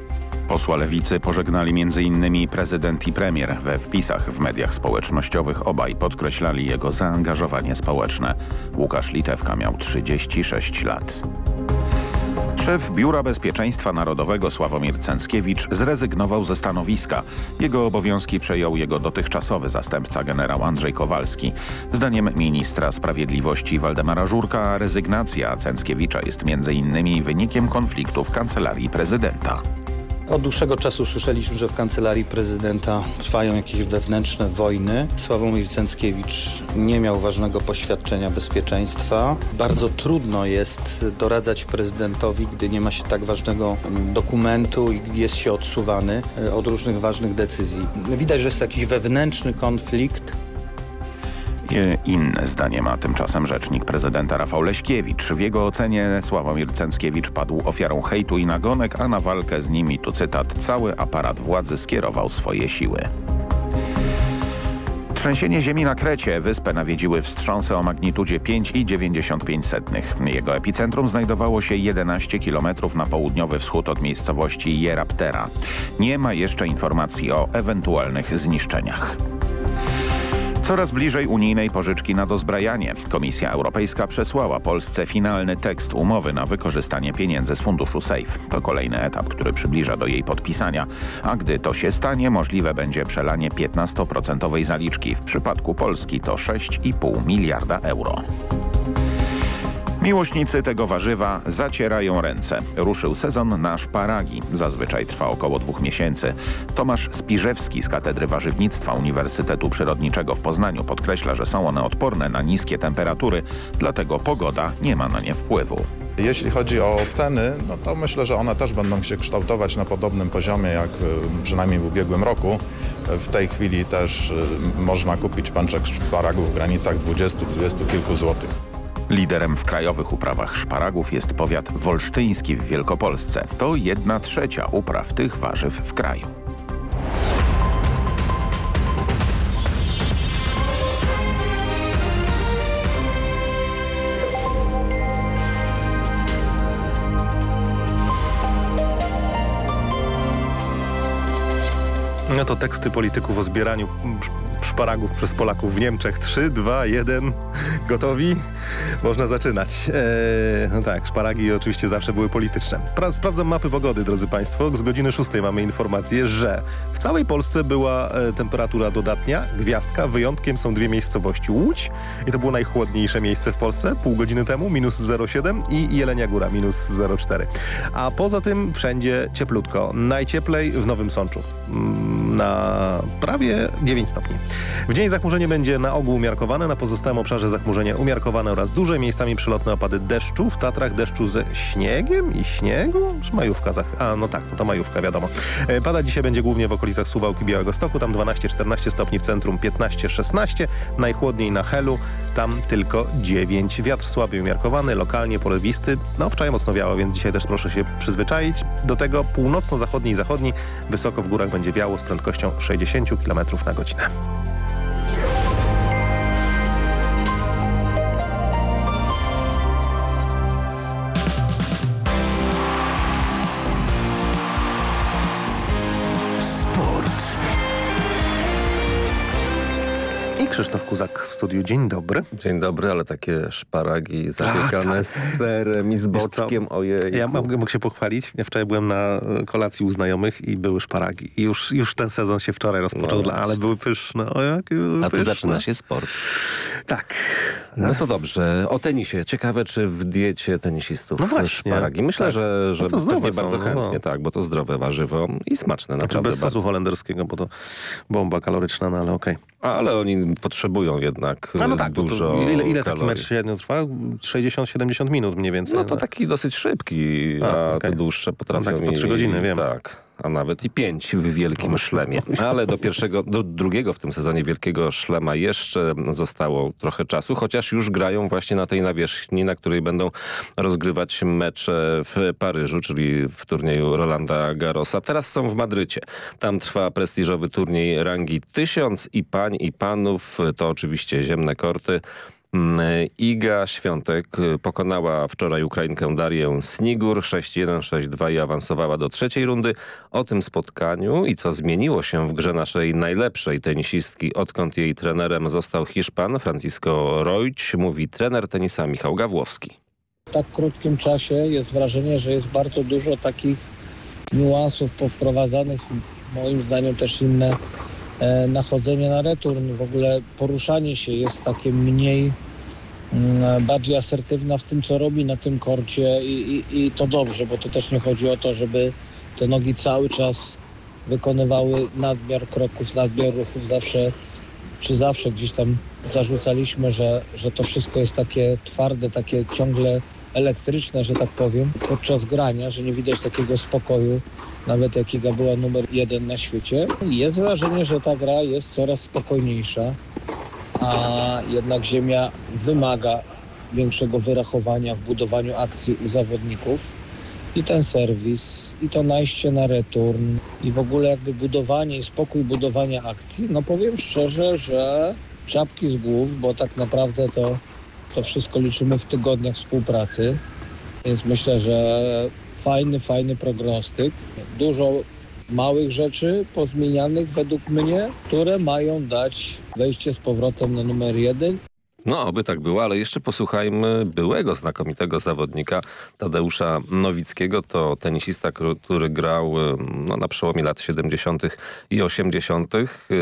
Posła Lewicy pożegnali m.in. prezydent i premier. We wpisach w mediach społecznościowych obaj podkreślali jego zaangażowanie społeczne. Łukasz Litewka miał 36 lat. Szef Biura Bezpieczeństwa Narodowego Sławomir Cęckiewicz zrezygnował ze stanowiska. Jego obowiązki przejął jego dotychczasowy zastępca generał Andrzej Kowalski. Zdaniem ministra sprawiedliwości Waldemara Żurka rezygnacja Cęckiewicza jest m.in. wynikiem konfliktu w kancelarii prezydenta. Od dłuższego czasu słyszeliśmy, że w kancelarii prezydenta trwają jakieś wewnętrzne wojny. Sławomir Cęckiewicz nie miał ważnego poświadczenia bezpieczeństwa. Bardzo trudno jest doradzać prezydentowi, gdy nie ma się tak ważnego dokumentu i jest się odsuwany e, od różnych ważnych decyzji. Widać, że jest jakiś wewnętrzny konflikt Inne zdanie ma tymczasem rzecznik prezydenta Rafał Leśkiewicz. W jego ocenie Sławomir Cęckiewicz padł ofiarą hejtu i nagonek, a na walkę z nimi, tu cytat, cały aparat władzy skierował swoje siły. Trzęsienie ziemi na Krecie. Wyspę nawiedziły wstrząsy o magnitudzie 5,95. Jego epicentrum znajdowało się 11 km na południowy wschód od miejscowości Jeraptera. Nie ma jeszcze informacji o ewentualnych zniszczeniach. Coraz bliżej unijnej pożyczki na dozbrajanie. Komisja Europejska przesłała Polsce finalny tekst umowy na wykorzystanie pieniędzy z funduszu SAFE. To kolejny etap, który przybliża do jej podpisania, a gdy to się stanie, możliwe będzie przelanie 15% zaliczki. W przypadku Polski to 6,5 miliarda euro. Miłośnicy tego warzywa zacierają ręce. Ruszył sezon na szparagi. Zazwyczaj trwa około dwóch miesięcy. Tomasz Spiżewski z Katedry Warzywnictwa Uniwersytetu Przyrodniczego w Poznaniu podkreśla, że są one odporne na niskie temperatury, dlatego pogoda nie ma na nie wpływu. Jeśli chodzi o ceny, no to myślę, że one też będą się kształtować na podobnym poziomie jak y, przynajmniej w ubiegłym roku. W tej chwili też y, można kupić pączek szparagów w granicach 20-20 kilku złotych. Liderem w krajowych uprawach szparagów jest powiat wolsztyński w Wielkopolsce. To jedna trzecia upraw tych warzyw w kraju. No to teksty polityków o zbieraniu szparagów przez Polaków w Niemczech. 3, 2, 1. Gotowi? Można zaczynać. Eee, no tak, szparagi oczywiście zawsze były polityczne. Pra sprawdzam mapy pogody, drodzy Państwo. Z godziny 6 mamy informację, że w całej Polsce była e, temperatura dodatnia, gwiazdka. Wyjątkiem są dwie miejscowości. Łódź i to było najchłodniejsze miejsce w Polsce pół godziny temu, minus 0,7 i Jelenia Góra, minus 0,4. A poza tym wszędzie cieplutko. Najcieplej w Nowym Sączu. Mm, na prawie 9 stopni. W dzień zachmurzenie będzie na ogół umiarkowane, na pozostałym obszarze zachmurzenie umiarkowane oraz duże, miejscami przelotne opady deszczu, w Tatrach deszczu ze śniegiem i śniegu? Majówka? Za... A, no tak, no to majówka, wiadomo. E, pada dzisiaj będzie głównie w okolicach Suwałki Białego Stoku, tam 12-14 stopni w centrum, 15-16, najchłodniej na Helu, tam tylko 9. Wiatr słaby umiarkowany, lokalnie porywisty, no wczoraj mocno wiało, więc dzisiaj też proszę się przyzwyczaić. Do tego północno-zachodni i zachodni, wysoko w górach będzie wiało z prędkością 60 km na godzinę. Krzysztof Kuzak w studiu. Dzień dobry. Dzień dobry, ale takie szparagi zapiekane tak. z serem i z boczkiem, ojej. Ja mogę, się pochwalić. Ja wczoraj byłem na e, kolacji u znajomych i były szparagi. I już, już ten sezon się wczoraj rozpoczął, no, ale były pyszne. O, jakie A pyszne. tu zaczyna się sport. Tak. No to dobrze. O tenisie. Ciekawe, czy w diecie tenisistów no właśnie. szparagi. Myślę, tak. że, że no pewnie bardzo chętnie, no. tak, bo to zdrowe warzywo i smaczne. Znaczy bez sosu holenderskiego, bo to bomba kaloryczna, no ale okej. Okay. Ale oni potrzebują jednak no, no tak, dużo Ile, ile taki mecz średnio trwa? 60-70 minut mniej więcej. No to taki dosyć szybki, a, a okay. te dłuższe potrafią... No tak, po 3 godziny, wiem. Tak a nawet i pięć w Wielkim Szlemie. Ale do pierwszego, do drugiego w tym sezonie Wielkiego Szlema jeszcze zostało trochę czasu, chociaż już grają właśnie na tej nawierzchni, na której będą rozgrywać mecze w Paryżu, czyli w turnieju Rolanda Garrosa. Teraz są w Madrycie. Tam trwa prestiżowy turniej rangi tysiąc i pań i panów. To oczywiście ziemne korty. Mm, Iga Świątek pokonała wczoraj Ukrainkę Darię Snigur 6-1, 6-2 i awansowała do trzeciej rundy. O tym spotkaniu i co zmieniło się w grze naszej najlepszej tenisistki, odkąd jej trenerem został Hiszpan Francisco Rojć, mówi trener tenisa Michał Gawłowski. W tak krótkim czasie jest wrażenie, że jest bardzo dużo takich niuansów powprowadzanych, moim zdaniem też inne e, nachodzenie na return, w ogóle poruszanie się jest takie mniej bardziej asertywna w tym, co robi na tym korcie i, i, i to dobrze, bo to też nie chodzi o to, żeby te nogi cały czas wykonywały nadmiar kroków, nadmiar ruchów. Zawsze, czy zawsze gdzieś tam zarzucaliśmy, że, że to wszystko jest takie twarde, takie ciągle elektryczne, że tak powiem, podczas grania, że nie widać takiego spokoju, nawet jakiego była numer jeden na świecie. Jest wrażenie, że ta gra jest coraz spokojniejsza a jednak Ziemia wymaga większego wyrachowania w budowaniu akcji u zawodników. I ten serwis, i to najście na return, i w ogóle jakby budowanie i spokój budowania akcji, no powiem szczerze, że czapki z głów, bo tak naprawdę to, to wszystko liczymy w tygodniach współpracy, więc myślę, że fajny, fajny prognostyk. Dużo małych rzeczy pozmienianych według mnie, które mają dać wejście z powrotem na numer jeden. No, oby tak było, ale jeszcze posłuchajmy byłego znakomitego zawodnika Tadeusza Nowickiego. To tenisista, który grał no, na przełomie lat 70. i 80.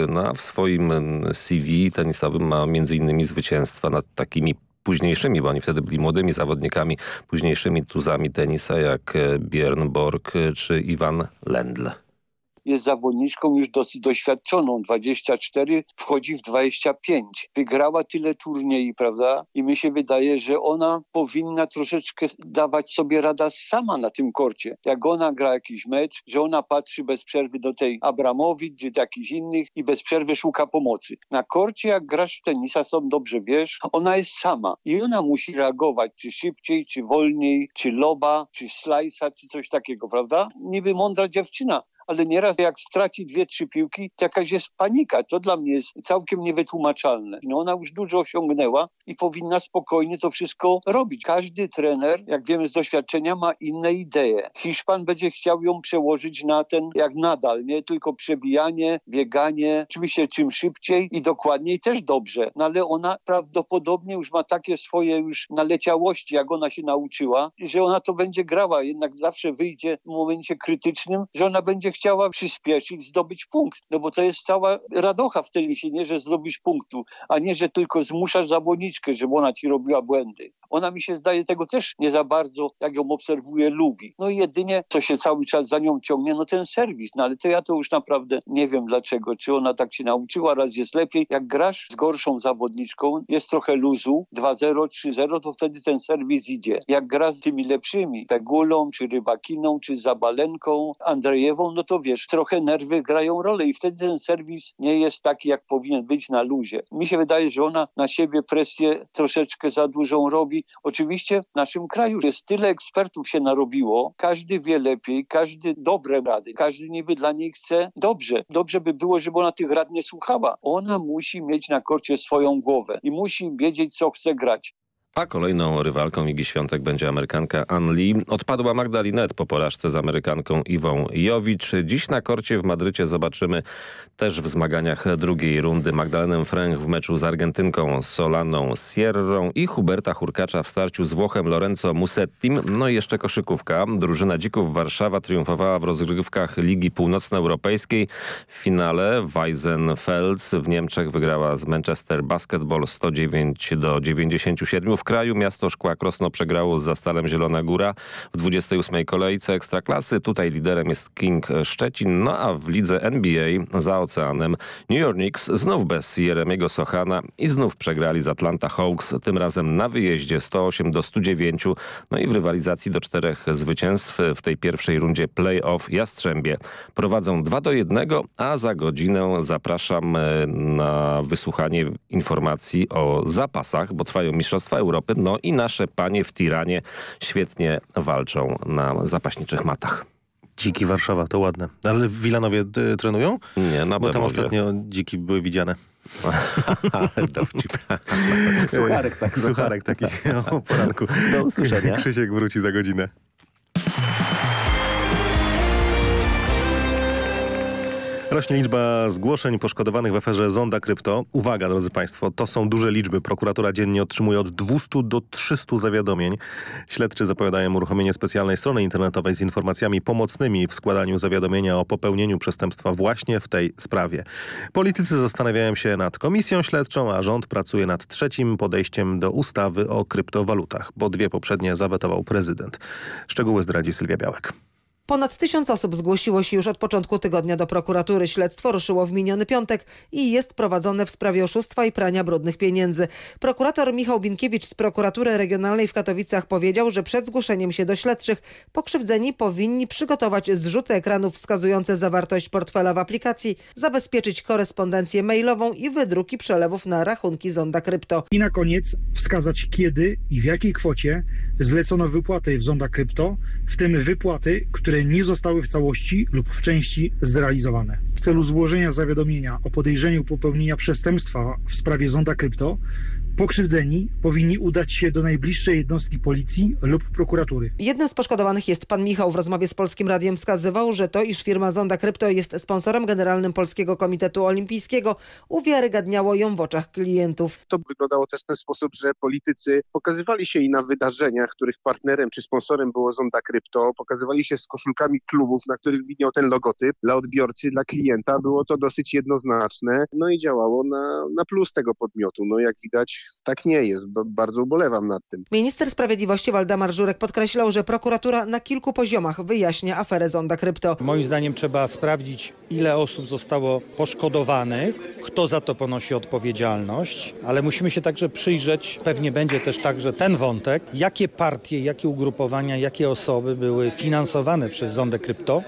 No, w swoim CV tenisowym ma innymi zwycięstwa nad takimi późniejszymi, bo oni wtedy byli młodymi zawodnikami, późniejszymi tuzami tenisa jak Björn Borg czy Iwan Lendl jest zawodniczką już dosyć doświadczoną, 24, wchodzi w 25. Wygrała tyle turniej, prawda? I mi się wydaje, że ona powinna troszeczkę dawać sobie rada sama na tym korcie. Jak ona gra jakiś mecz, że ona patrzy bez przerwy do tej Abramowicz, czy jakichś innych i bez przerwy szuka pomocy. Na korcie, jak grasz w tenisa, są dobrze wiesz, ona jest sama i ona musi reagować, czy szybciej, czy wolniej, czy loba, czy slajsa, czy coś takiego, prawda? Niby mądra dziewczyna, ale nieraz jak straci dwie, trzy piłki, jakaś jest panika. To dla mnie jest całkiem niewytłumaczalne. No ona już dużo osiągnęła i powinna spokojnie to wszystko robić. Każdy trener, jak wiemy z doświadczenia, ma inne idee. Hiszpan będzie chciał ją przełożyć na ten, jak nadal, nie tylko przebijanie, bieganie, oczywiście czym szybciej i dokładniej też dobrze. No ale ona prawdopodobnie już ma takie swoje już naleciałości, jak ona się nauczyła, że ona to będzie grała, jednak zawsze wyjdzie w momencie krytycznym, że ona będzie chciała przyspieszyć, zdobyć punkt. No bo to jest cała radocha w tenisie, nie, że zdobyć punktu, a nie, że tylko zmuszasz zawodniczkę, żeby ona ci robiła błędy. Ona mi się zdaje tego też nie za bardzo, jak ją obserwuję, lubi. No i jedynie, co się cały czas za nią ciągnie, no ten serwis. No ale to ja to już naprawdę nie wiem dlaczego. Czy ona tak się nauczyła, raz jest lepiej. Jak grasz z gorszą zawodniczką, jest trochę luzu, 2-0, 3-0, to wtedy ten serwis idzie. Jak gra z tymi lepszymi, Pegulą, czy Rybakiną, czy Zabalenką, Andrzejewą, no to wiesz, trochę nerwy grają rolę i wtedy ten serwis nie jest taki, jak powinien być na luzie. Mi się wydaje, że ona na siebie presję troszeczkę za dużą robi. Oczywiście w naszym kraju jest tyle ekspertów się narobiło, każdy wie lepiej, każdy dobre rady, każdy niby dla niej chce dobrze. Dobrze by było, żeby ona tych rad nie słuchała. Ona musi mieć na korcie swoją głowę i musi wiedzieć, co chce grać. A kolejną rywalką Igi Świątek będzie Amerykanka Ann Lee. Odpadła Magdalinet po porażce z Amerykanką Iwą Jowicz. Dziś na korcie w Madrycie zobaczymy też w zmaganiach drugiej rundy Magdalenę Frank w meczu z Argentynką Solaną Sierrą i Huberta Hurkacza w starciu z Włochem Lorenzo Musettim. No i jeszcze koszykówka. Drużyna Dzików Warszawa triumfowała w rozgrywkach Ligi Północnoeuropejskiej. W finale Weizenfels w Niemczech wygrała z Manchester Basketball 109 do 97. W kraju miasto Szkła Krosno przegrało z Zastalem Zielona Góra w 28. kolejce Ekstraklasy. Tutaj liderem jest King Szczecin, no a w lidze NBA za oceanem New York Knicks znów bez Jeremiego Sochana i znów przegrali z Atlanta Hawks, tym razem na wyjeździe 108 do 109, no i w rywalizacji do czterech zwycięstw w tej pierwszej rundzie playoff Jastrzębie. Prowadzą 2 do 1, a za godzinę zapraszam e, na wysłuchanie informacji o zapasach, bo trwają Mistrzostwa Europy, no i nasze panie w Tiranie świetnie walczą na zapaśniczych matach. Dziki Warszawa, to ładne. Ale w Wilanowie y, trenują? Nie, na Bo tam ostatnio dziki były widziane. Dowcip. Sucharek taki. Sucharek taki o poranku. Do usłyszenia. Krzysiek wróci za godzinę. Rośnie liczba zgłoszeń poszkodowanych w aferze Zonda Krypto. Uwaga, drodzy Państwo, to są duże liczby. Prokuratura dziennie otrzymuje od 200 do 300 zawiadomień. Śledczy zapowiadają uruchomienie specjalnej strony internetowej z informacjami pomocnymi w składaniu zawiadomienia o popełnieniu przestępstwa właśnie w tej sprawie. Politycy zastanawiają się nad komisją śledczą, a rząd pracuje nad trzecim podejściem do ustawy o kryptowalutach, bo dwie poprzednie zawetował prezydent. Szczegóły zdradzi Sylwia Białek. Ponad tysiąc osób zgłosiło się już od początku tygodnia do prokuratury. Śledztwo ruszyło w miniony piątek i jest prowadzone w sprawie oszustwa i prania brudnych pieniędzy. Prokurator Michał Binkiewicz z prokuratury regionalnej w Katowicach powiedział, że przed zgłoszeniem się do śledczych pokrzywdzeni powinni przygotować zrzuty ekranów wskazujące zawartość portfela w aplikacji, zabezpieczyć korespondencję mailową i wydruki przelewów na rachunki Zonda Krypto. I na koniec wskazać kiedy i w jakiej kwocie zlecono wypłaty w Zonda Krypto, w tym wypłaty, które nie zostały w całości lub w części zrealizowane. W celu złożenia zawiadomienia o podejrzeniu popełnienia przestępstwa w sprawie Zonda Krypto pokrzywdzeni powinni udać się do najbliższej jednostki policji lub prokuratury. Jednym z poszkodowanych jest pan Michał. W rozmowie z Polskim Radiem wskazywał, że to, iż firma Zonda Krypto jest sponsorem generalnym Polskiego Komitetu Olimpijskiego, uwiarygadniało ją w oczach klientów. To wyglądało też w ten sposób, że politycy pokazywali się i na wydarzeniach, których partnerem czy sponsorem było Zonda Krypto, pokazywali się z koszulkami klubów, na których widniał ten logotyp. Dla odbiorcy, dla klienta było to dosyć jednoznaczne, no i działało na, na plus tego podmiotu. No jak widać, tak nie jest. Bardzo ubolewam nad tym. Minister Sprawiedliwości Waldemar Żurek podkreślał, że prokuratura na kilku poziomach wyjaśnia aferę Zonda Krypto. Moim zdaniem trzeba sprawdzić, ile osób zostało poszkodowanych, kto za to ponosi odpowiedzialność, ale musimy się także przyjrzeć, pewnie będzie też także ten wątek, jakie partie, jakie ugrupowania, jakie osoby były finansowane przez Zondę Krypto,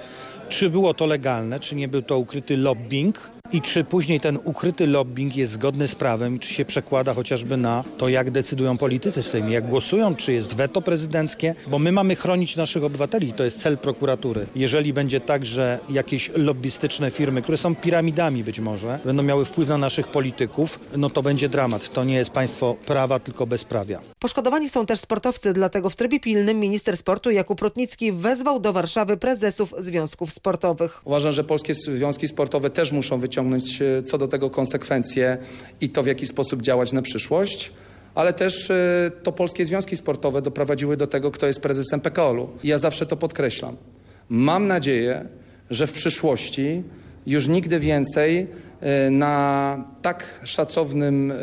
czy było to legalne, czy nie był to ukryty lobbying i czy później ten ukryty lobbying jest zgodny z prawem czy się przekłada chociażby na to, jak decydują politycy w Sejmie, jak głosują, czy jest weto prezydenckie, bo my mamy chronić naszych obywateli, to jest cel prokuratury. Jeżeli będzie tak, że jakieś lobbystyczne firmy, które są piramidami być może, będą miały wpływ na naszych polityków, no to będzie dramat. To nie jest państwo prawa, tylko bezprawia. Poszkodowani są też sportowcy, dlatego w trybie pilnym minister sportu Jakub Rutnicki wezwał do Warszawy prezesów związków sportowych. Uważam, że polskie związki sportowe też muszą wyciągnąć e, co do tego konsekwencje i to w jaki sposób działać na przyszłość. Ale też e, to polskie związki sportowe doprowadziły do tego, kto jest prezesem PKOL-u. Ja zawsze to podkreślam. Mam nadzieję, że w przyszłości już nigdy więcej na tak szacownym e,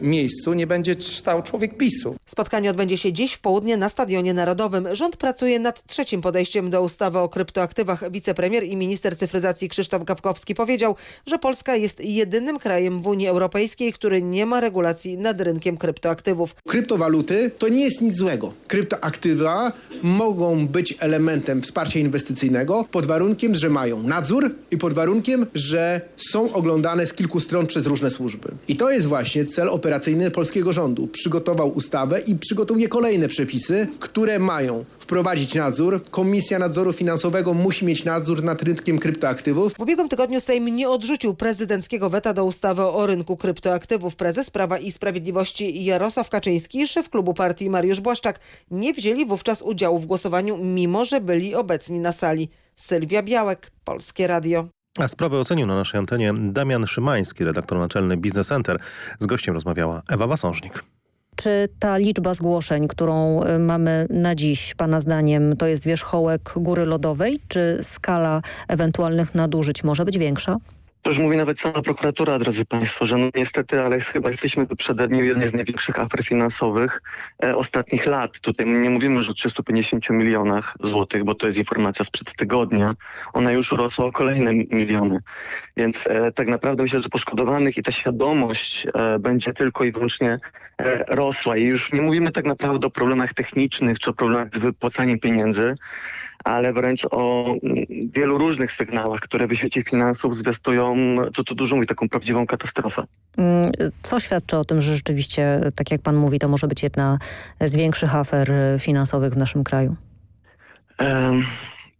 miejscu nie będzie stał człowiek PiSu. Spotkanie odbędzie się dziś w południe na Stadionie Narodowym. Rząd pracuje nad trzecim podejściem do ustawy o kryptoaktywach. Wicepremier i minister cyfryzacji Krzysztof Gawkowski powiedział, że Polska jest jedynym krajem w Unii Europejskiej, który nie ma regulacji nad rynkiem kryptoaktywów. Kryptowaluty to nie jest nic złego. Kryptoaktywa mogą być elementem wsparcia inwestycyjnego pod warunkiem, że mają nadzór i pod warunkiem, że są oglądane przeglądane z kilku stron przez różne służby. I to jest właśnie cel operacyjny polskiego rządu. Przygotował ustawę i przygotuje kolejne przepisy, które mają wprowadzić nadzór. Komisja Nadzoru Finansowego musi mieć nadzór nad rynkiem kryptoaktywów. W ubiegłym tygodniu Sejm nie odrzucił prezydenckiego weta do ustawy o rynku kryptoaktywów. Prezes Prawa i Sprawiedliwości Jarosław Kaczyński i szef klubu partii Mariusz Błaszczak nie wzięli wówczas udziału w głosowaniu, mimo że byli obecni na sali. Sylwia Białek, Polskie Radio. A sprawę ocenił na naszej antenie Damian Szymański, redaktor naczelny Business Center. Z gościem rozmawiała Ewa Wasążnik. Czy ta liczba zgłoszeń, którą y, mamy na dziś, Pana zdaniem, to jest wierzchołek góry lodowej, czy skala ewentualnych nadużyć może być większa? To już mówi nawet sama prokuratura, drodzy Państwo, że no niestety, ale chyba jesteśmy tu przededniu jednej z największych afer finansowych e, ostatnich lat. Tutaj nie mówimy już o 350 milionach złotych, bo to jest informacja sprzed tygodnia. Ona już urosła o kolejne miliony. Więc e, tak naprawdę myślę, że poszkodowanych i ta świadomość e, będzie tylko i wyłącznie e, rosła. I już nie mówimy tak naprawdę o problemach technicznych czy o problemach z wypłacaniem pieniędzy, ale wręcz o mm, wielu różnych sygnałach, które w świecie finansów zwiastują, co tu dużo mówi, taką prawdziwą katastrofę. Mm, Co świadczy o tym, że rzeczywiście, tak jak pan mówi, to może być jedna z większych afer finansowych w naszym kraju? Em,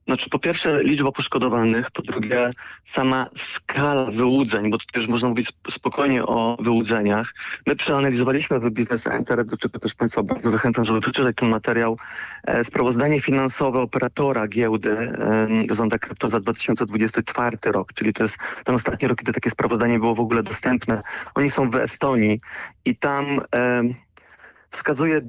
Znaczy po pierwsze liczba poszkodowanych, po drugie sama skala wyłudzeń, bo tutaj już można mówić sp- spokojnie o wyłudzeniach. My przeanalizowaliśmy w Business Center, do czego też Państwa bardzo zachęcam, żeby przeczytać ten materiał, e, sprawozdanie finansowe operatora giełdy Zonda Krypto za 2024 rok, czyli to jest ten ostatni rok, kiedy takie sprawozdanie było w ogóle dostępne. Oni są w Estonii i tam... Wskazuje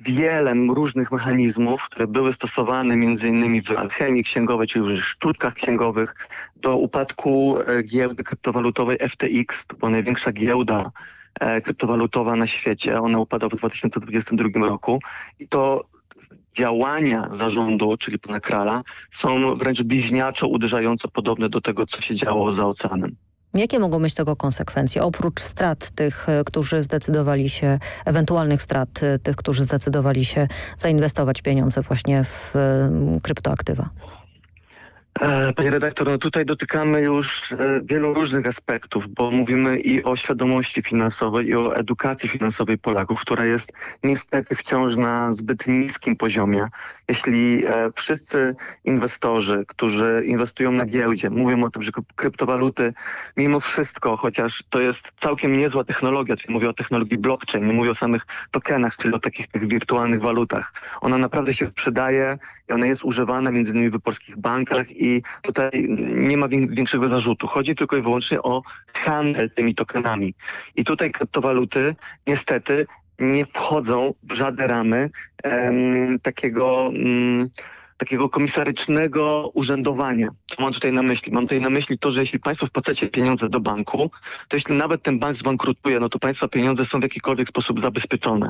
wiele różnych mechanizmów, które były stosowane między innymi w alchemii księgowej, czyli w sztuczkach księgowych, do upadku e, giełdy kryptowalutowej FTX, to była największa giełda e, kryptowalutowa na świecie. Ona upadła w 2022 roku i to działania zarządu, czyli pana Krala, są wręcz bliźniaczo uderzająco podobne do tego, co się działo za oceanem. Jakie mogą być tego konsekwencje, oprócz strat tych, y, którzy zdecydowali się, ewentualnych strat y, tych, którzy zdecydowali się zainwestować pieniądze właśnie w y, kryptoaktywa? E, Panie redaktor, no tutaj dotykamy już e, wielu różnych aspektów, bo mówimy i o świadomości finansowej, i o edukacji finansowej Polaków, która jest niestety wciąż na zbyt niskim poziomie. Jeśli e, wszyscy inwestorzy, którzy inwestują na giełdzie, mówią o tym, że kryp- kryptowaluty mimo wszystko, chociaż to jest całkiem niezła technologia, czyli mówię o technologii blockchain, nie mówię o samych tokenach, czyli o takich tych wirtualnych walutach. Ona naprawdę się przydaje i ona jest używana między innymi w polskich bankach i tutaj nie ma wię- większego zarzutu. Chodzi tylko i wyłącznie o handel tymi tokenami. I tutaj kryptowaluty niestety nie wchodzą w żadne ramy em, takiego, mm, takiego komisarycznego urzędowania. Co mam tutaj na myśli? Mam tutaj na myśli to, że jeśli państwo wpłacacie pieniądze do banku, to jeśli nawet ten bank zbankrutuje, no to państwa pieniądze są w jakikolwiek sposób zabezpieczone.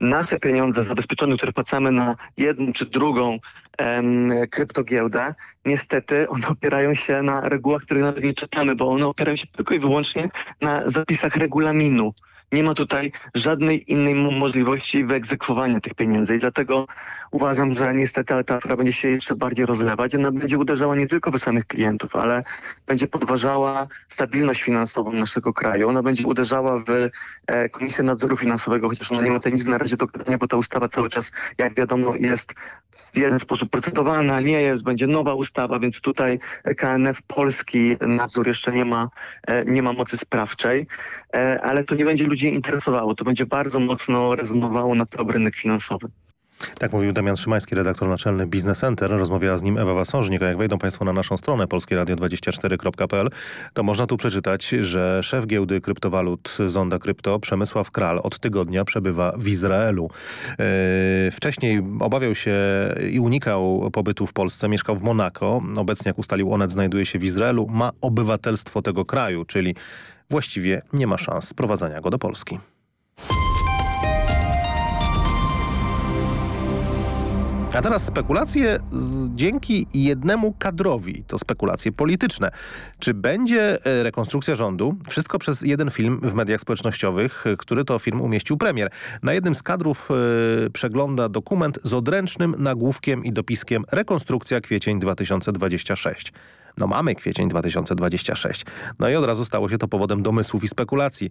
Nasze pieniądze zabezpieczone, które wpłacamy na jedną czy drugą em, kryptogiełdę, niestety one opierają się na regułach, których nawet nie czytamy, bo one opierają się tylko i wyłącznie na zapisach regulaminu. Nie ma tutaj żadnej innej mo- możliwości wyegzekwowania tych pieniędzy i dlatego uważam, że niestety ta afera będzie się jeszcze bardziej rozlewać. Ona będzie uderzała nie tylko w samych klientów, ale będzie podważała stabilność finansową naszego kraju. Ona będzie uderzała w e, Komisję Nadzoru Finansowego, chociaż ona nie ma tutaj nic na razie do gadania, bo ta ustawa cały czas, jak wiadomo, jest w jeden sposób procedowana, nie jest, będzie nowa ustawa, więc tutaj KNF polski nadzór jeszcze nie ma, e, nie ma mocy sprawczej, e, ale to nie będzie ludzi interesowało, to będzie bardzo mocno rezonowało na cały rynek finansowy. Tak mówił Damian Szymański, redaktor naczelny Business Center. Rozmawiała z nim Ewa Wasążnik. A jak wejdą Państwo na naszą stronę polskieradio24.pl, to można tu przeczytać, że szef giełdy kryptowalut Zonda Krypto, Przemysław Kral, od tygodnia przebywa w Izraelu. Yy, wcześniej obawiał się i unikał pobytu w Polsce. Mieszkał w Monako. Obecnie, jak ustalił Onet, znajduje się w Izraelu. Ma obywatelstwo tego kraju, czyli właściwie nie ma szans sprowadzania go do Polski. A teraz spekulacje z dzięki jednemu kadrowi. To spekulacje polityczne. Czy będzie e, rekonstrukcja rządu? Wszystko przez jeden film w mediach społecznościowych, e, który to film umieścił premier. Na jednym z kadrów e, przegląda dokument z odręcznym nagłówkiem i dopiskiem Rekonstrukcja kwiecień 2026. No mamy kwiecień 2026. No i od razu stało się to powodem domysłów i spekulacji,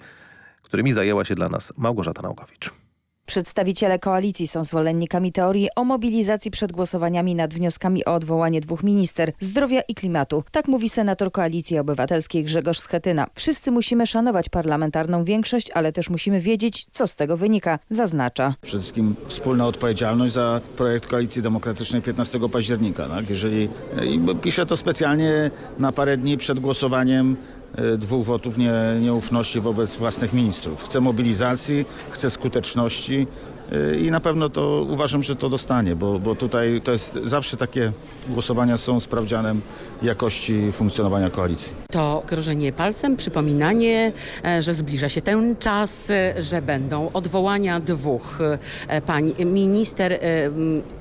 którymi zajęła się dla nas Małgorzata Naukowicz. Przedstawiciele koalicji są zwolennikami teorii o mobilizacji przed głosowaniami nad wnioskami o odwołanie dwóch minister zdrowia i klimatu. Tak mówi senator Koalicji Obywatelskiej Grzegorz Schetyna. Wszyscy musimy szanować parlamentarną większość, ale też musimy wiedzieć, co z tego wynika, zaznacza. Przede wszystkim wspólna odpowiedzialność za projekt Koalicji Demokratycznej 15 października. Tak? Jeżeli, i piszę to specjalnie na parę dni przed głosowaniem dwóch wotów nie, nieufności wobec własnych ministrów. Chce mobilizacji, chce skuteczności e, i na pewno to uważam, że to dostanie, bo, bo tutaj to jest zawsze takie głosowania są sprawdzianem jakości funkcjonowania koalicji. To grożenie palcem, przypominanie, e, że zbliża się ten czas, że będą odwołania dwóch pań minister.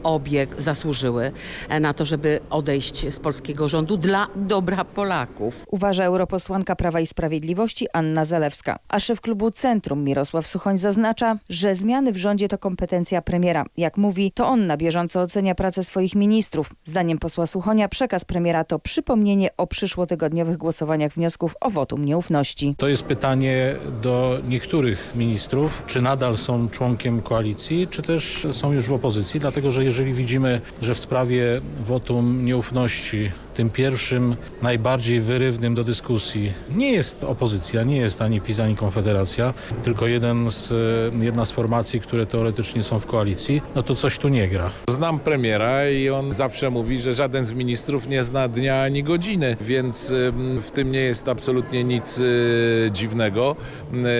Obie zasłużyły na to, żeby odejść z polskiego rządu dla dobra Polaków. Uważa europosłanka Prawa i Sprawiedliwości Anna Zalewska. A szef klubu Centrum Mirosław Suchoń zaznacza, że zmiany w rządzie to kompetencja premiera. Jak mówi, to on na bieżąco ocenia pracę swoich ministrów. Zdaniem posła Suchonia przekaz premiera to przypomnienie o przyszłotygodniowych głosowaniach wniosków o wotum nieufności. To jest pytanie do niektórych ministrów, czy nadal są członkiem koalicji, czy też są już w opozycji, dlatego że jeżeli widzimy, że w sprawie wotum nieufności tym pierwszym, najbardziej wyrywnym do dyskusji nie jest opozycja, nie jest ani PiS, ani Konfederacja, tylko jeden z, jedna z formacji, które teoretycznie są w koalicji, no to coś tu nie gra. Znam premiera i on zawsze mówi, że żaden z ministrów nie zna dnia ani godziny, więc w tym nie jest absolutnie nic y, dziwnego.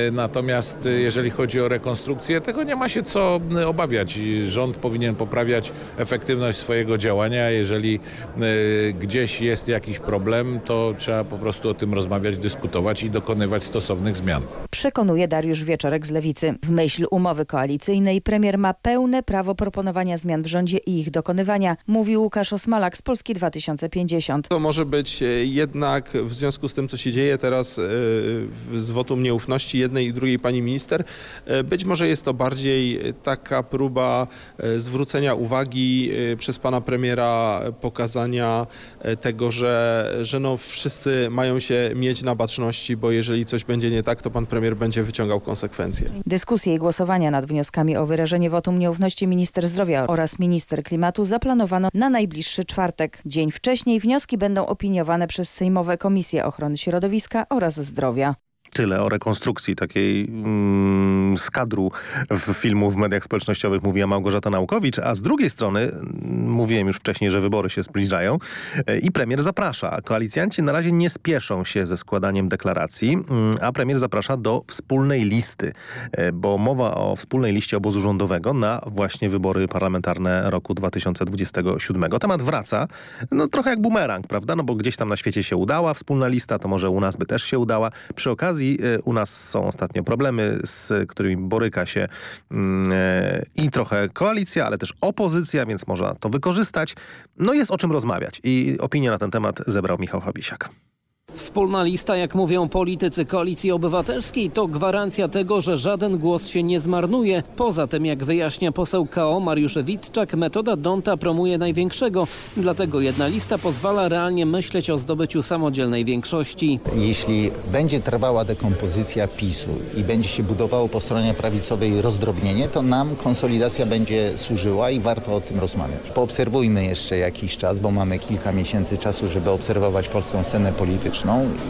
Y, natomiast jeżeli chodzi o rekonstrukcję, tego nie ma się co obawiać. Rząd powinien poprawiać efektywność swojego działania. Jeżeli gdzieś gdzieś jest jakiś problem, to trzeba po prostu o tym rozmawiać, dyskutować i dokonywać stosownych zmian. Przekonuje Dariusz Wieczorek z Lewicy. W myśl umowy koalicyjnej premier ma pełne prawo proponowania zmian w rządzie i ich dokonywania, mówi Łukasz Osmalak z Polski 2050. To może być e, jednak w związku z tym, co się dzieje teraz e, z wotum nieufności jednej i drugiej pani minister, e, być może jest to bardziej taka próba zwrócenia uwagi przez pana premiera, pokazania tego, że, że no wszyscy mają się mieć na baczności, bo jeżeli coś będzie nie tak, to pan premier będzie wyciągał konsekwencje. Dyskusje i głosowania nad wnioskami o wyrażenie wotum nieufności minister zdrowia oraz minister klimatu zaplanowano na najbliższy czwartek. Dzień wcześniej wnioski będą opiniowane przez Sejmowe Komisje Ochrony Środowiska oraz Zdrowia. Tyle o rekonstrukcji takiej mm, z kadru w filmu w mediach społecznościowych mówiła Małgorzata Naukowicz, a z drugiej strony, mm, mówiłem już wcześniej, że wybory się zbliżają e, i premier zaprasza. Koalicjanci na razie nie spieszą się ze składaniem deklaracji, mm, a premier zaprasza do wspólnej listy, e, bo mowa o wspólnej liście obozu rządowego na właśnie wybory parlamentarne roku 2027. Temat wraca, no trochę jak bumerang, prawda? No bo gdzieś tam na świecie się udała wspólna lista, to może u nas by też się udała. Przy okazji okazji y, u nas są ostatnio problemy, z którymi boryka się mm, e, i trochę koalicja, ale też opozycja, więc można to wykorzystać. No jest o czym rozmawiać i opinię na ten temat zebrał Michał Fabisiak. Wspólna lista, jak mówią politycy Koalicji Obywatelskiej, to gwarancja tego, że żaden głos się nie zmarnuje. Poza tym, jak wyjaśnia poseł KO Mariusz Witczak, metoda Donta promuje największego. Dlatego jedna lista pozwala realnie myśleć o zdobyciu samodzielnej większości. Jeśli będzie trwała dekompozycja PiSu i będzie się budowało po stronie prawicowej rozdrobnienie, to nam konsolidacja będzie służyła i warto o tym rozmawiać. Poobserwujmy jeszcze jakiś czas, bo mamy kilka miesięcy czasu, żeby obserwować polską scenę polityczną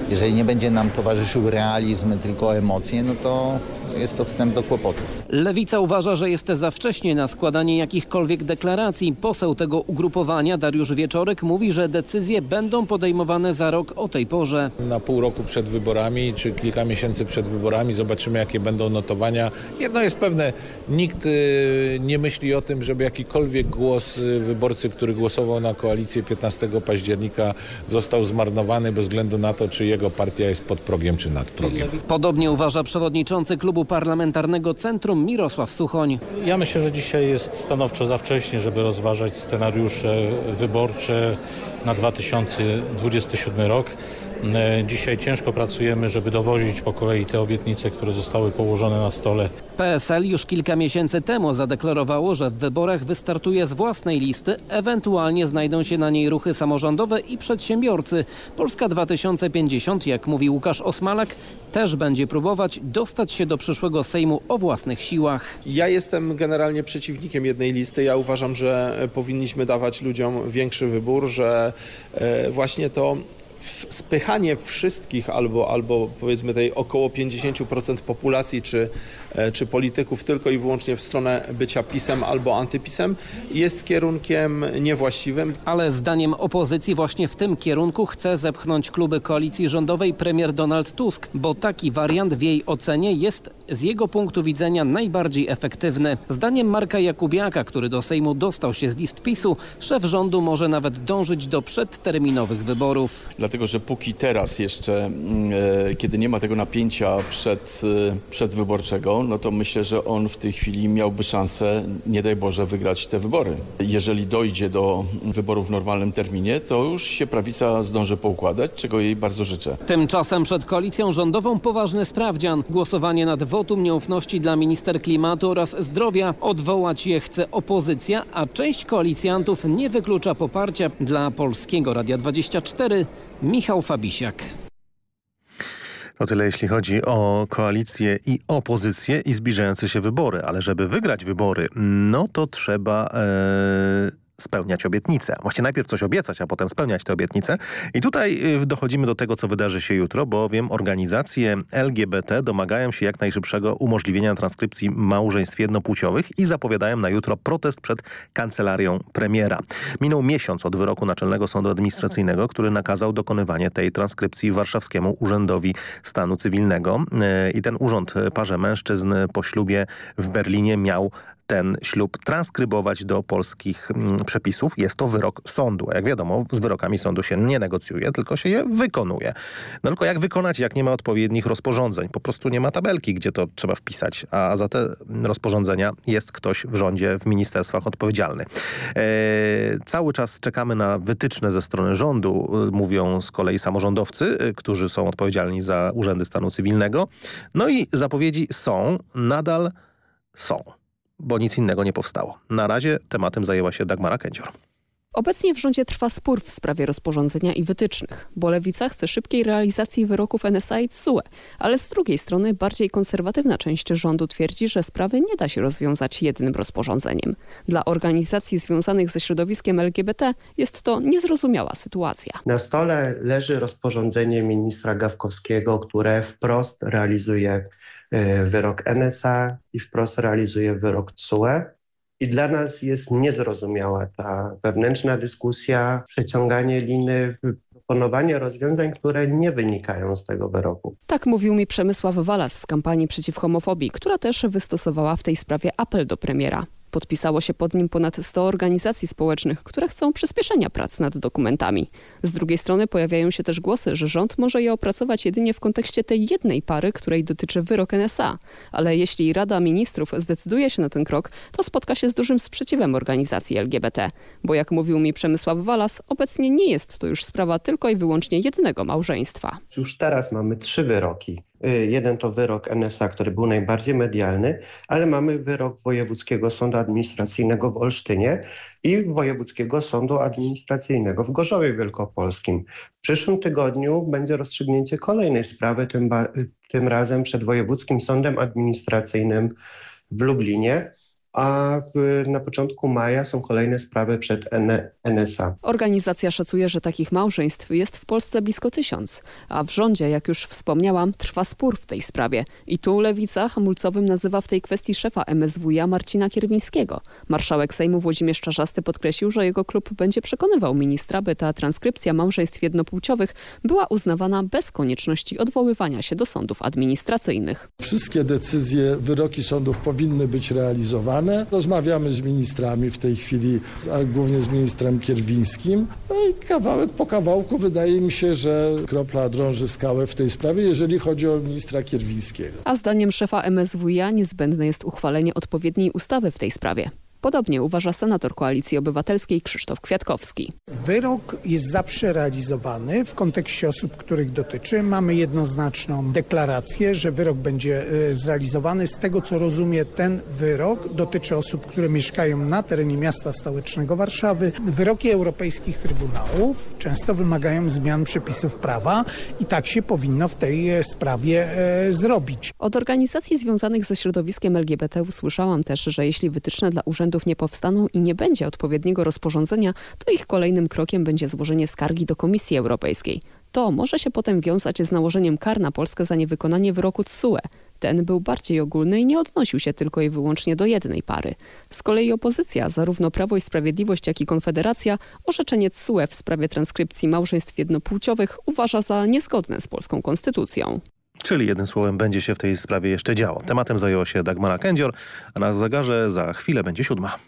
jeżeli nie będzie nam towarzyszył realizm, tylko emocje, no to jest to wstęp do kłopotów. Lewica uważa, że jest za wcześnie na składanie jakichkolwiek deklaracji. Poseł tego ugrupowania, Dariusz Wieczorek, mówi, że decyzje będą podejmowane za rok o tej porze. Na pół roku przed wyborami, czy kilka miesięcy przed wyborami zobaczymy, jakie będą notowania. Jedno jest pewne, nikt y, nie myśli o tym, żeby jakikolwiek głos y, wyborcy, który głosował na koalicję 15 października został zmarnowany bez względu na to, czy jego partia jest pod progiem, czy nad progiem. Podobnie uważa przewodniczący klubu Klubu Parlamentarnego Centrum Mirosław Suchoń. Ja myślę, że dzisiaj jest stanowczo za wcześnie, żeby rozważać scenariusze wyborcze na 2027 rok. E, Dzisiaj ciężko pracujemy, żeby dowozić po kolei te obietnice, które zostały położone na stole. PSL już kilka miesięcy temu zadeklarowało, że w wyborach wystartuje z własnej listy, ewentualnie znajdą się na niej ruchy samorządowe i przedsiębiorcy. Polska 2050, jak mówi Łukasz Osmalak, też będzie próbować dostać się do przyszłego Sejmu o własnych siłach. Ja jestem generalnie przeciwnikiem jednej listy. Ja uważam, że powinniśmy dawać ludziom większy wybór, że e, właśnie to spychanie wszystkich albo, albo powiedzmy tej około 50% populacji czy, czy polityków tylko i wyłącznie w stronę bycia pisem albo antypisem jest kierunkiem niewłaściwym. Ale zdaniem opozycji właśnie w tym kierunku chce zepchnąć kluby koalicji rządowej premier Donald Tusk, bo taki wariant w jej ocenie jest z jego punktu widzenia najbardziej efektywny. Zdaniem Marka Jakubiaka, który do Sejmu dostał się z list PiSu, szef rządu może nawet dążyć do przedterminowych wyborów. Dlatego, że póki teraz jeszcze, mm, e, kiedy nie ma tego napięcia przed, e, no to myślę, że on w tej chwili miałby szansę, nie daj Boże, wygrać te wybory. Jeżeli dojdzie do wyborów w normalnym terminie, to już się prawica zdąży poukładać, czego jej bardzo życzę. Tymczasem przed koalicją rządową poważny sprawdzian. Głosowanie nad wotum nieufności dla minister klimatu oraz zdrowia. Odwołać je chce opozycja, a część koalicjantów nie wyklucza poparcia dla Polskiego Radia 24. Michał Fabisiak. To tyle jeśli chodzi o koalicję i opozycję i zbliżające się wybory. Ale żeby wygrać wybory, no to trzeba... E spełniać obietnice. Właściwie najpierw coś obiecać, a potem spełniać te obietnice. I tutaj y, dochodzimy do tego, co wydarzy się jutro, bowiem organizacje LGBT domagają się jak najszybszego umożliwienia transkrypcji małżeństw jednopłciowych i zapowiadają na jutro protest przed kancelarią premiera. Minął miesiąc od wyroku Naczelnego Sądu Administracyjnego, który nakazał dokonywanie tej transkrypcji Warszawskiemu Urzędowi Stanu Cywilnego. Y, I ten urząd parze mężczyzn po ślubie w Berlinie miał ten ślub transkrybować do polskich mm, przepisów. Jest to wyrok sądu. A jak wiadomo, z wyrokami sądu się nie negocjuje, tylko się je wykonuje. No tylko jak wykonać, jak nie ma odpowiednich rozporządzeń? Po prostu nie ma tabelki, gdzie to trzeba wpisać, a za te rozporządzenia jest ktoś w rządzie, w ministerstwach odpowiedzialny. E, cały czas czekamy na wytyczne ze strony rządu, e, mówią z kolei samorządowcy, e, którzy są odpowiedzialni za urzędy stanu cywilnego. No i zapowiedzi są, nadal są bo nic innego nie powstało. Na razie tematem zajęła się Dagmara Kędzior. Obecnie w rządzie trwa spór w sprawie rozporządzenia i wytycznych, bo Lewica chce szybkiej realizacji wyroków NSA i TSUE, ale z drugiej strony bardziej konserwatywna część rządu twierdzi, że sprawy nie da się rozwiązać jednym rozporządzeniem. Dla organizacji związanych ze środowiskiem LGBT jest to niezrozumiała sytuacja. Na stole leży rozporządzenie ministra Gawkowskiego, które wprost realizuje wyrok NSA i wprost realizuje wyrok TSUE. I dla nas jest niezrozumiała ta wewnętrzna dyskusja, przeciąganie liny, proponowanie rozwiązań, które nie wynikają z tego wyroku. Tak mówił mi Przemysław Walas z kampanii przeciw homofobii, która też wystosowała w tej sprawie apel do premiera. Podpisało się pod nim ponad 100 organizacji społecznych, które chcą przyspieszenia prac nad dokumentami. Z drugiej strony pojawiają się też głosy, że rząd może je opracować jedynie w kontekście tej jednej pary, której dotyczy wyrok NSA. Ale jeśli Rada Ministrów zdecyduje się na ten krok, to spotka się z dużym sprzeciwem organizacji LGBT. Bo jak mówił mi Przemysław Walas, obecnie nie jest to już sprawa tylko i wyłącznie jednego małżeństwa. Już teraz mamy trzy wyroki. Y, Jeden to wyrok NSA, który był najbardziej medialny, ale mamy wyrok Wojewódzkiego Sądu Administracyjnego w Olsztynie i Wojewódzkiego Sądu Administracyjnego w Gorzowie Wielkopolskim. W przyszłym tygodniu będzie rozstrzygnięcie kolejnej sprawy, tym, tym razem przed Wojewódzkim Sądem Administracyjnym w Lublinie. A w, na początku maja są kolejne sprawy przed N- NSA. Organizacja szacuje, że takich małżeństw jest w Polsce blisko tysiąc, a w rządzie, jak już wspomniałam, trwa spór w tej sprawie. I tu Lewica hamulcowym nazywa w tej kwestii szefa MSWiA Marcina Kierwińskiego. Marszałek Sejmu Włodzimierz Czarzasty podkreślił, że jego klub będzie przekonywał ministra, by ta transkrypcja małżeństw jednopłciowych była uznawana bez konieczności odwoływania się do sądów administracyjnych. Wszystkie decyzje, wyroki sądów powinny być realizowane. Rozmawiamy z ministrami w tej chwili, głównie z ministrem Kierwińskim. No i kawałek po kawałku wydaje mi się, że kropla drąży skałę w tej sprawie, jeżeli chodzi o ministra Kierwińskiego. A zdaniem szefa MSWiA niezbędne jest uchwalenie odpowiedniej ustawy w tej sprawie. Podobnie uważa senator Koalicji Obywatelskiej Krzysztof Kwiatkowski. Wyrok jest zawsze realizowany w kontekście osób, których dotyczy. Mamy jednoznaczną deklarację, że wyrok będzie e, zrealizowany. Z tego co rozumie, ten wyrok dotyczy osób, które mieszkają na terenie miasta stołecznego Warszawy. Wyroki europejskich trybunałów często wymagają zmian przepisów prawa i tak się powinno w tej e, sprawie e, zrobić. Od organizacji związanych ze środowiskiem LGBT usłyszałam też, że jeśli wytyczne dla urzędów nie powstaną i nie będzie odpowiedniego rozporządzenia, to ich kolejnym krokiem będzie złożenie skargi do Komisji Europejskiej. To może się potem wiązać z nałożeniem kar na Polskę za niewykonanie wyroku TSUE. Ten był bardziej ogólny i nie odnosił się tylko i wyłącznie do jednej pary. Z kolei opozycja, zarówno Prawo i Sprawiedliwość, jak i Konfederacja, orzeczenie TSUE w sprawie transkrypcji małżeństw jednopłciowych uważa za niezgodne z polską konstytucją. Czyli jednym słowem będzie się w tej sprawie jeszcze działo. Tematem zajęła się Dagmara Kędzior, a na zegarze za chwilę będzie siódma.